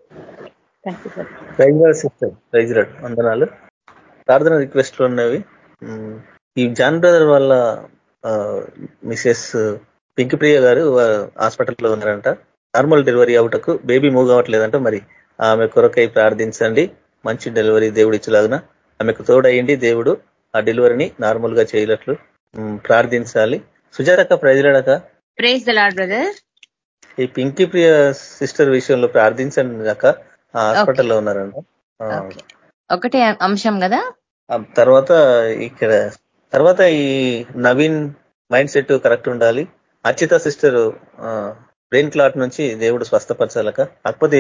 [SPEAKER 1] వందనాలు. ప్రార్థన రిక్వెస్ట్లు ఉన్నవి. ఈ జాన్ బ్రదర్ వాళ్ళ మిసెస్ పింక్ ప్రియ గారు హాస్పిటల్లో ఉన్నారంట. నార్మల్ డెలివరీ అవుటకు బేబీ మూవ్ అవ్వట్లేదంట మరి. ఆమె కొరకై ప్రార్థించండి. మంచి డెలివరీ దేవుడు ఇచ్చలాగిన ఆమెకు తోడయ్యండి. దేవుడు ఆ డెలివరీని నార్మల్గా చేయలట్లు ప్రార్థించాలి. సుజాతక్క ప్రైజ్లాడక
[SPEAKER 4] ప్రైజ్ ద లాడ్ బ్రదర్.
[SPEAKER 1] ఈ పింకీ ప్రియ సిస్టర్ విషయంలో ప్రార్థించండి కాక హాస్పిటల్లో ఉన్నారంట
[SPEAKER 4] ఒకటే అంశం కదా?
[SPEAKER 1] తర్వాత ఇక్కడ తర్వాత ఈ నవీన్ మైండ్ సెట్ కరెక్ట్ ఉండాలి. అర్చిత సిస్టర్ బ్రెయిన్ క్లాట్ నుంచి దేవుడు స్వస్థపరచాలక. కాకపోతే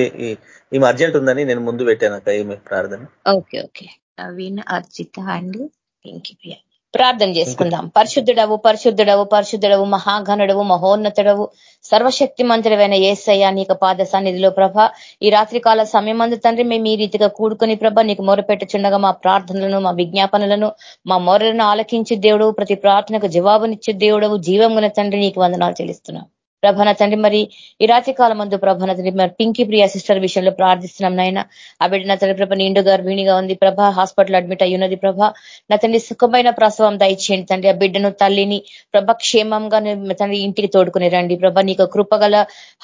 [SPEAKER 1] ఈమె అర్జెంట్ ఉందని నేను ముందు పెట్టానక్క ఈమె ప్రార్థన.
[SPEAKER 4] Okay okay. Naveen Archita and. Priya. ప్రార్థన చేసుకుందాం. పరిశుద్ధుడవు పరిశుద్ధుడవు పరిశుద్ధుడవు మహాఘనుడవు మహోన్నతుడవు. సర్వశక్తి మంత్రుడైన ఏసయ్య నీకు పాద సన్నిధిలో ప్రభ ఈ రాత్రికాల సమయం తండ్రి మేము ఈ రీతిగా కూడుకుని ప్రభ నీకు మొరపెట్టుచుండగా మా ప్రార్థనలను మా విజ్ఞాపనలను మా మొరలను ఆలకించి దేవుడు ప్రతి ప్రార్థనకు జవాబునిచ్చే దేవుడవు జీవంగున తండ్రి నీకు వందనాలు చెల్లిస్తున్నాం. ప్రభన తండ్రి మరి ఈ రాత్రి కాలం మందు ప్రభన తండ్రి మరి పింకీ ప్రియ సిస్టర్ విషయంలో ప్రార్థిస్తున్నాం నాయన. ఆ బిడ్డ నా తండ్రి ప్రభ నిండు గర్భిణిగా ఉంది ప్రభ హాస్పిటల్ అడ్మిట్ అయ్యున్నది ప్రభ. నా తండ్రి సుఖమైన ప్రసవం దయచేయండి తండ్రి. ఆ బిడ్డను తల్లిని ప్రభ క్షేమంగా తండ్రి ఇంటికి తోడుకుని రండి ప్రభ. నీకు కృపగల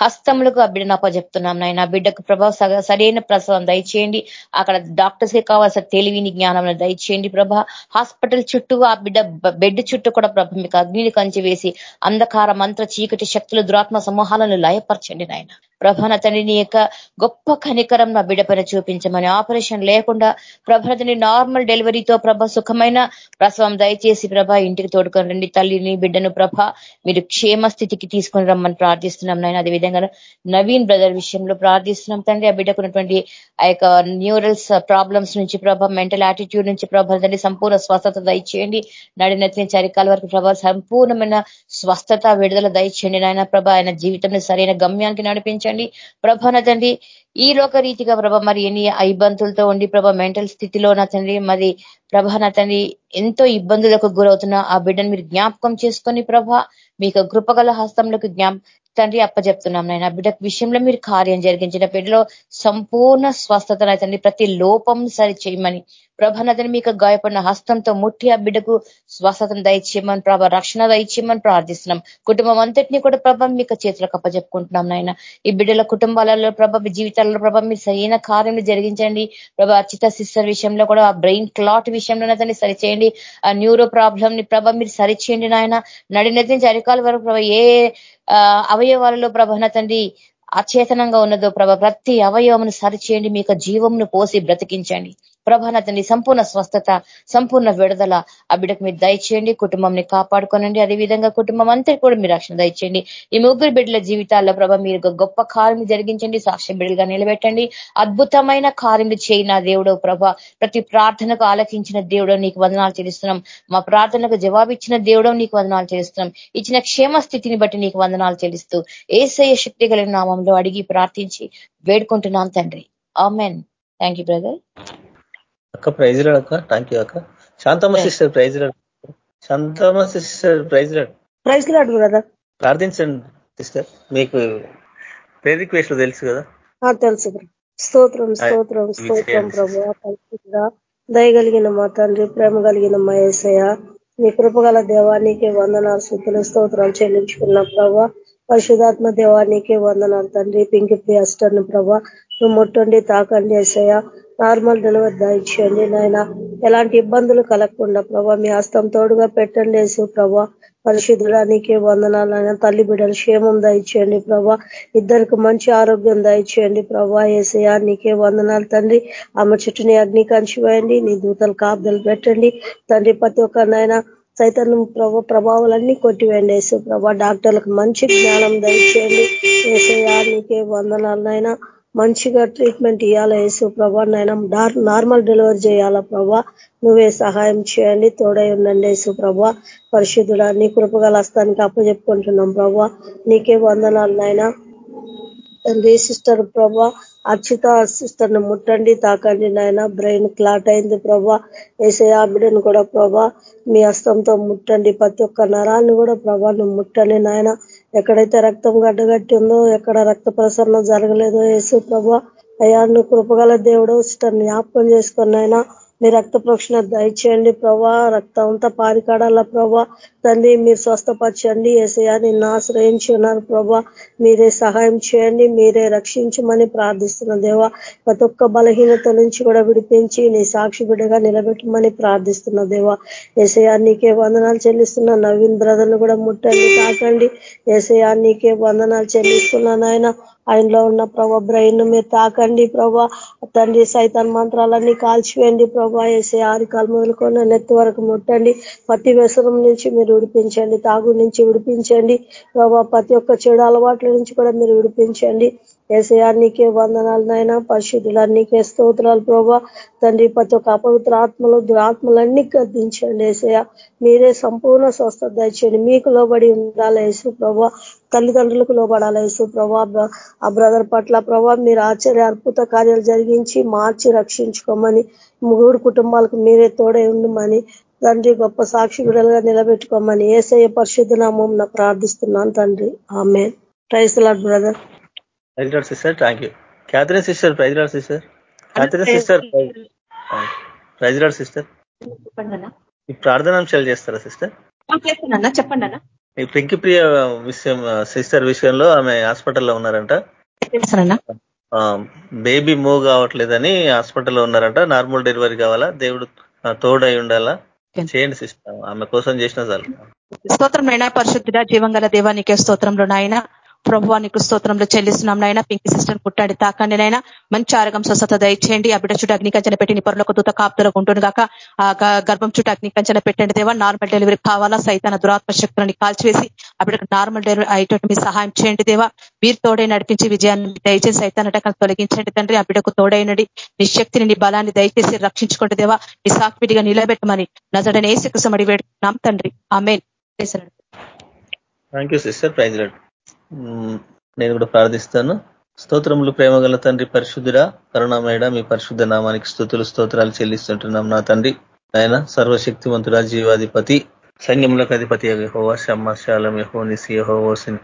[SPEAKER 4] హస్తములకు ఆ బిడ్డను అప్పచెప్తున్నాం నాయన. ఆ బిడ్డకు ప్రభ సరైన ప్రసవం దయచేయండి. అక్కడ డాక్టర్స్కి కావాల్సిన తెలివిని జ్ఞానం దయచేయండి ప్రభ. హాస్పిటల్ చుట్టూ ఆ బిడ్డ బెడ్ చుట్టూ కూడా ప్రభ మీకు అగ్నిని కంచి వేసి అంధకార మంత్ర చీకటి శక్తులు దురాత్మ సమూహాలను లయపరచండి నాయన. ప్రభాన తండ్రి నీ యొక్క గొప్ప కనికరం నా బిడ్డ చూపించమని ఆపరేషన్ లేకుండా ప్రభాన తండ్రి నార్మల్ డెలివరీతో ప్రభ సుఖమైన ప్రసవం దయచేసి ప్రభ ఇంటికి తోడుకొని రండి. తల్లిని బిడ్డను ప్రభ మీరు క్షేమ స్థితికి తీసుకొని రమ్మని ప్రార్థిస్తున్నాం నాయన. అదేవిధంగా నవీన్ బ్రదర్ విషయంలో ప్రార్థిస్తున్నాం తండ్రి. ఆ బిడ్డకున్నటువంటి ఆ యొక్క న్యూరల్స్ ప్రాబ్లమ్స్ నుంచి ప్రభ మెంటల్ యాటిట్యూడ్ నుంచి ప్రభాన తండ్రి సంపూర్ణ స్వస్థత దయచేయండి. నడినతిని చరికాల వరకు ప్రభ సంపూర్ణమైన స్వస్థత విడుదల దయచేయండి నాయన. ప్రభ ఆయన జీవితంలో సరైన గమ్యానికి నడిపించండి. ప్రభ నా తండ్రి ఈ లోక రీతిగా ప్రభ మరి ఎన్ని ఇబ్బందులతో ఉండి ప్రభ మెంటల్ స్థితిలో నా తండ్రి మరి ప్రభ నా తండ్రి ఎంతో ఇబ్బందులకు గురవుతున్న ఆ బిడ్డను మీరు జ్ఞాపకం చేసుకొని ప్రభ మీకు కృపగల హస్తంలోకి జ్ఞా తండ్రి అప్పచెప్తున్నాం నాయన. బిడ్డ విషయంలో మీరు కార్యం జరిగించిన బిడ్డలో సంపూర్ణ స్వస్థత తండ్రి ప్రతి లోపం సరి చేయమని ప్రభనదని మీకు గాయపడిన హస్తంతో ముట్టి ఆ బిడ్డకు స్వస్థతను దయచేయమని ప్రభ రక్షణ దయచేయమని ప్రార్థిస్తున్నాం. కుటుంబం అంతటినీ కూడా ప్రభ మీకు చేతులకు అప్పచెప్పుకుంటున్నాం నాయన. ఈ బిడ్డల కుటుంబాలలో ప్రభ జీవితాలలో ప్రభ మీరు సరైన కార్యం జరిగించండి. ప్రభ అర్చిత సిస్టర్ విషయంలో కూడా ఆ బ్రెయిన్ క్లాట్ విషయంలో అతన్ని సరిచేయండి. ఆ న్యూరో ప్రాబ్లం ని ప్రభ మీరు సరిచేయండి నాయన. నడినది నుంచి అరికాల వరకు ప్రభ ఏ అవయవాలలో ప్రభన తండ్రి అచేతనంగా ఉన్నదో ప్రభ ప్రతి అవయవమును సరిచేయండి. మీకు జీవమును పోసి బ్రతికించండి. ప్రభాన అతని సంపూర్ణ స్వస్థత సంపూర్ణ విడుదల ఆ బిడ్డకు మీరు దయచేయండి కుటుంబంని కాపాడుకోనండి. అదేవిధంగా కుటుంబం అంతా కూడా మీరు రక్షణ దయచేయండి. ఈ ముగ్గురు బిడ్డల జీవితాల్లో ప్రభ మీరు గొప్ప కార్యం జరిగించండి సాక్ష్య బిడ్డలుగా నిలబెట్టండి. అద్భుతమైన కార్యములు చేయిన దేవుడు ప్రభ. ప్రతి ప్రార్థనకు ఆలకించిన దేవుడు నీకు వందనాలు చెల్లిస్తున్నాం. మా ప్రార్థనకు జవాబిచ్చిన దేవుడు నీకు వందనాలు చెల్లిస్తున్నాం. ఇచ్చిన క్షేమ స్థితిని బట్టి నీకు వందనాలు చెల్లిస్తూ ఏసయ శక్తి కలిగిన నామంలో అడిగి ప్రార్థించి వేడుకుంటున్నాం తండ్రి. ఆమెన్. Thank you brother.
[SPEAKER 1] అక్క ప్రైజ్ రాడు అక్క. థ్యాంక్ యూ అక్క. Shanthamma sister praise Lord Shanthamma sister praise Lord
[SPEAKER 5] praise Lord brother
[SPEAKER 1] ప్రార్థించండి సిస్టర్ మీకు ప్రేర్ రిక్వెస్ట్ తెలుసు కదా?
[SPEAKER 5] తెలుసు స్తోత్రం స్తోత్రం స్తోత్రం ప్రభు. దయగలిగిన మా తండ్రి ప్రేమ కలిగిన మా ఏసయ నీ కృపగల దేవానికి వందనాలు శుద్ధులు స్తోత్రాలు చెల్లించుకున్న ప్రభా. పరిశుధాత్మ దేవానికి వందనాలు తండ్రి. పింకి ప్రియాస్టర్ని ప్రభా. నువ్వు ముట్టండి తాకండి ఏసయ్య. నార్మల్ డెలివరీ దాయించండి నాయన. ఎలాంటి ఇబ్బందులు కలగకుండా ప్రభా మీ హస్తం తోడుగా పెట్టండి వేసు ప్రభా. పరిశుద్ధుడానికి వందనాలైనా తల్లి బిడ్డలు క్షేమం దయచేయండి ప్రభా. ఇద్దరికి మంచి ఆరోగ్యం దయచేయండి ప్రభా. ఏసయా నీకే వందనాలు తండ్రి. ఆమె చుట్టూని అగ్ని కంచివేయండి నీ దూతలు కాపుదలు పెట్టండి. తండ్రి ప్రతి ఒక్కరినైనా సైతం ప్రభా ప్రభావాలన్నీ కొట్టివేయండి వేసు ప్రభా. డాక్టర్లకు మంచి జ్ఞానం దయచేయండి ఏసయా నీకే వందనాలనైనా మంచిగా ట్రీట్మెంట్ ఇవ్వాలా యేసు ప్రభా? నాయన నార్మల్ డెలివరీ చేయాలా ప్రభా? నువ్వే సహాయం చేయండి తోడై ఉండండి యేసు ప్రభా. పరిశుద్ధుడా నీ కృపగల హస్తానికి అప్పచెప్పుకుంటున్నాం ప్రభా. నీకే వందనాలు నాయన తండ్రి సిస్టర్ ప్రభా అర్చిత సిస్టర్ను ముట్టండి తాకండి నాయన బ్రెయిన్ క్లాట్ అయింది ప్రభా. వేసే ఆ బిడ్డను కూడా ప్రభా మీ హస్తంతో ముట్టండి. ప్రతి ఒక్క నరాన్ని కూడా ప్రభా నువ్వు ముట్టండి నాయన ఎక్కడైతే రక్తం గడ్డగట్టి ఉందో ఎక్కడ రక్త ప్రసరణ జరగలేదో యేసు ప్రభ అయ్యా నువ్వు కృపగల దేవుడు జ్ఞాపకం చేసుకుని మీ రక్త ప్రోక్షణ దయచేయండి ప్రభా రక్తం అంతా పారికాడాల ప్రభా తండ్రి మీరు స్వస్థపరచండి. ఏసయా నిన్ను ఆశ్రయించి ఉన్నారు ప్రభా మీరే సహాయం చేయండి మీరే రక్షించమని ప్రార్థిస్తున్న దేవా. ప్రతి ఒక్క బలహీనత నుంచి కూడా విడిపించి నీ సాక్షి బిడ్డగా నిలబెట్టమని ప్రార్థిస్తున్న దేవా. ఏసయా నీకే వందనాలు చెల్లిస్తున్న నవీన్ బ్రదర్ను కూడా ముట్టండి తాకండి. ఏసయా నీకే వందనాలు చెల్లిస్తున్నాను ఆయన ఆయనలో ఉన్న ప్రభా బ్రెయిన్ మీరు తాకండి ప్రభా. తండ్రి సైతాన్ మంత్రాలన్నీ కాల్చివేయండి ప్రభా. వేసే ఆరికాలు మొదలుకొని నెత్తి వరకు ముట్టండి. ప్రతి వ్యసనం నుంచి మీరు విడిపించండి. తాగు నుంచి విడిపించండి. ప్రభా ప్రతి ఒక్క చెడు అలవాట్ల నుంచి కూడా మీరు విడిపించండి. ఏసయా నీకే వందనాలు నాయన పరిశుద్ధులు నీకే స్తోత్రాలు ప్రభా. తండ్రి ప్రతి ఒక్క అపవిత్ర ఆత్మలు దురాత్మలన్నీ గద్దించండి ఏసయ మీరే సంపూర్ణ స్వస్థత దయచేయండి. మీకు లోబడి ఉండాలి యేసు ప్రభా? తల్లిదండ్రులకు లోబడాలి యేసు ప్రభా? ఆ బ్రదర్ పట్ల ప్రభా మీరు ఆశ్చర్య అద్భుత కార్యాలు జరిగించి మార్చి రక్షించుకోమని ముగ్గురు కుటుంబాలకు మీరే తోడై ఉండమని తండ్రి గొప్ప సాక్షి విడలుగా నిలబెట్టుకోమని ఏసయ్య పరిశుద్ధ నామం ప్రార్థిస్తున్నాను తండ్రి. ఆమె praise Lord brother.
[SPEAKER 1] Praise Lord sister thank you Catherine sister praise Lord sister Catherine sister praise Lord sister
[SPEAKER 3] చెప్పండి
[SPEAKER 1] ఈ ప్రార్థనాంశాలు చేస్తారా సిస్టర్
[SPEAKER 3] చేస్తానన్నా చెప్పండి అన్న
[SPEAKER 1] ఈ పెంకి ప్రియ విషయం సిస్టర్ విషయంలో ఆమె హాస్పిటల్లో ఉన్నారంట. బేబీ మూవ్ కావట్లేదని హాస్పిటల్లో ఉన్నారంట. నార్మల్ డెలివరీ కావాలా? దేవుడు తోడై ఉండాలా? చేయండి సిస్టర్ ఆమె కోసం చేసిన చాలు
[SPEAKER 6] స్తోత్రం నైనా పరిశుద్ధుడ జీవంగల దేవానికే స్తోత్రంలో నాయన. ప్రభు నీకు స్తోత్రంలో చెల్లిస్తున్నాం నాయన. పింకి సిస్టర్ పుట్టాడి తాకండి నాయన. మంచి ఆరోగ్యం స్వస్థత దయచేయండి. ఆ బిడ్డ చుట్టూ అగ్నికంచన పెట్టి నీ పొరలకు దూత కాపుదలకు ఉంటుంది కాక ఆ గర్భం చుట్టూ అగ్నికంచన పెట్టండి దేవా. నార్మల్ డెలివరీ కావాలా? సైతాన దురాత్మ శక్తులని కాల్చివేసి ఆ బిడ్డకు నార్మల్ డెలివరీ అయ్యేటట్టు మీ సహాయం చేయండి దేవా. మీరు తోడై నడిపించి విజయాన్ని దయచేసి సైతాన అటకం తొలగించండి తండ్రి. ఆ బిడ్డకు తోడైనడి. నీ శక్తిని నీ బలాన్ని దయచేసి రక్షించుకోండి దేవా. నీ సాక్విడిగా నిలబెట్టమని నజడనే ఏసుకుసమడి వేడుకున్నాం తండ్రి. Amen.
[SPEAKER 1] Thank you sister praise Lord నేను కూడా ప్రార్థిస్తాను. స్తోత్రములు ప్రేమగల తండ్రి పరిశుద్ధుడా కరుణామయడ మీ పరిశుద్ధ నామానికి స్థుతులు స్తోత్రాలు చెల్లిస్తుంటున్నాం నా తండ్రి. ఆయన సర్వశక్తివంతుడా జీవాధిపతి సైన్యములకు అధిపతి యహోవా శమ్మశాలం యహో నిసి యహోవోసిని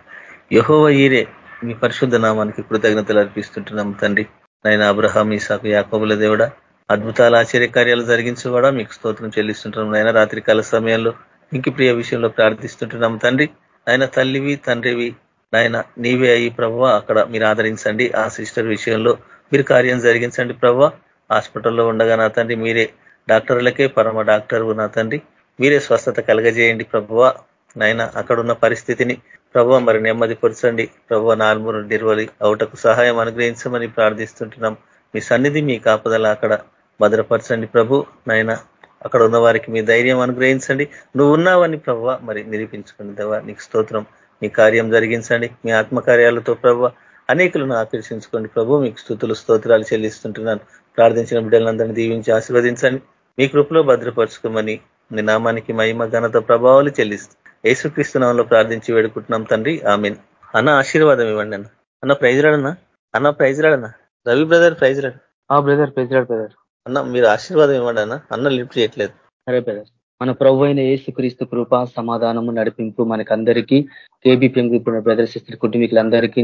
[SPEAKER 1] యహోవ ఈరే మీ పరిశుద్ధ నామానికి కృతజ్ఞతలు అర్పిస్తుంటున్నాం తండ్రి. నాయన అబ్రహాం ఈసాకు యాకోబుల దేవుడా అద్భుతాల ఆశ్చర్య కార్యాలు జరిగించేవాడా మీకు స్తోత్రం చెల్లిస్తుంటున్నాం. నాయన రాత్రికాల సమయంలో ఇంకి ప్రియ విషయంలో ప్రార్థిస్తుంటున్నాం తండ్రి. ఆయన తల్లివి తండ్రివి నాయన నీవే అయ్యి ప్రభావ అక్కడ మీరు ఆదరించండి ఆ సిస్టర్ విషయంలో. మీరు కార్యం జరిగించండి ప్రభావ. హాస్పిటల్లో ఉండగా నా తండ్రి మీరే డాక్టర్లకే పరమ డాక్టర్ నా తండ్రి. మీరే స్వస్థత కలగజేయండి ప్రభువ. నాయన అక్కడ ఉన్న పరిస్థితిని ప్రభు మరి నెమ్మది పరచండి ప్రభు నాలుగు నిర్వలి అవుటకు సహాయం అనుగ్రహించమని ప్రార్థిస్తుంటున్నాం. మీ సన్నిధి మీ కాపుదల అక్కడ భద్రపరచండి ప్రభు. నాయన అక్కడ ఉన్న వారికి మీ ధైర్యం అనుగ్రహించండి. నువ్వు ఉన్నావని ప్రభు మరి నిరూపించుకోండి దేవా నీకు స్తోత్రం. మీ కార్యం జరిగించండి. మీ ఆత్మకార్యాలతో ప్రభు అనేకులను ఆకర్షించుకోండి. ప్రభు మీకు స్థుతులు స్తోత్రాలు చెల్లిస్తుంటున్నాను. ప్రార్థించిన బిడ్డలందరినీ దీవించి ఆశీర్వదించండి. మీ కృపలో భద్రపరచుకోమని మీ నామానికి మహిమ ఘనత ప్రభావాలు చెల్లిస్తూ యేసుక్రీస్తు నామంలో ప్రార్థించి వేడుకుంటున్నాం తండ్రి. ఆమెన్. అన్న ఆశీర్వాదం ఇవ్వండి అన్న. అన్న ప్రైజ్ రాడన్నా అన్న. ప్రైజ్ రాడన్నా రవి బ్రదర్ ప్రైజ్ రాడు.
[SPEAKER 2] ఆ బ్రదర్ ప్రెసిడెంట్ బ్రదర్.
[SPEAKER 1] అన్న మీరు ఆశీర్వాదం ఇవ్వండి అన్న. అన్న లిఫ్ట్ చేయట్లేదు.
[SPEAKER 2] సరే బ్రదర్. మన ప్రభు అయిన యేసుక్రీస్తు కృప సమాధానము నడిపింపు మనకందరికీ కేబీ పెంగు బ్రదర్ సిస్టర్ కుటుంబీకులందరికీ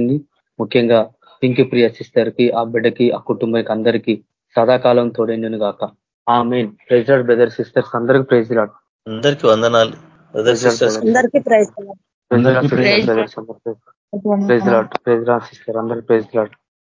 [SPEAKER 2] ముఖ్యంగా పింకి ప్రియ సిస్టర్కి ఆ బిడ్డకి ఆ కుటుంబానికి అందరికీ సదాకాలం తోడైండును గాక ఆ మెయిన్ ప్రెసిడెంట్ బ్రదర్ సిస్టర్స్ అందరికి ప్రెసిడెంట్
[SPEAKER 1] అందరికీ వందనాలు బ్రదర్ సిస్టర్స్
[SPEAKER 5] అందరికీ praise
[SPEAKER 2] brothers president president sister అందరికి ప్రెసిడెంట్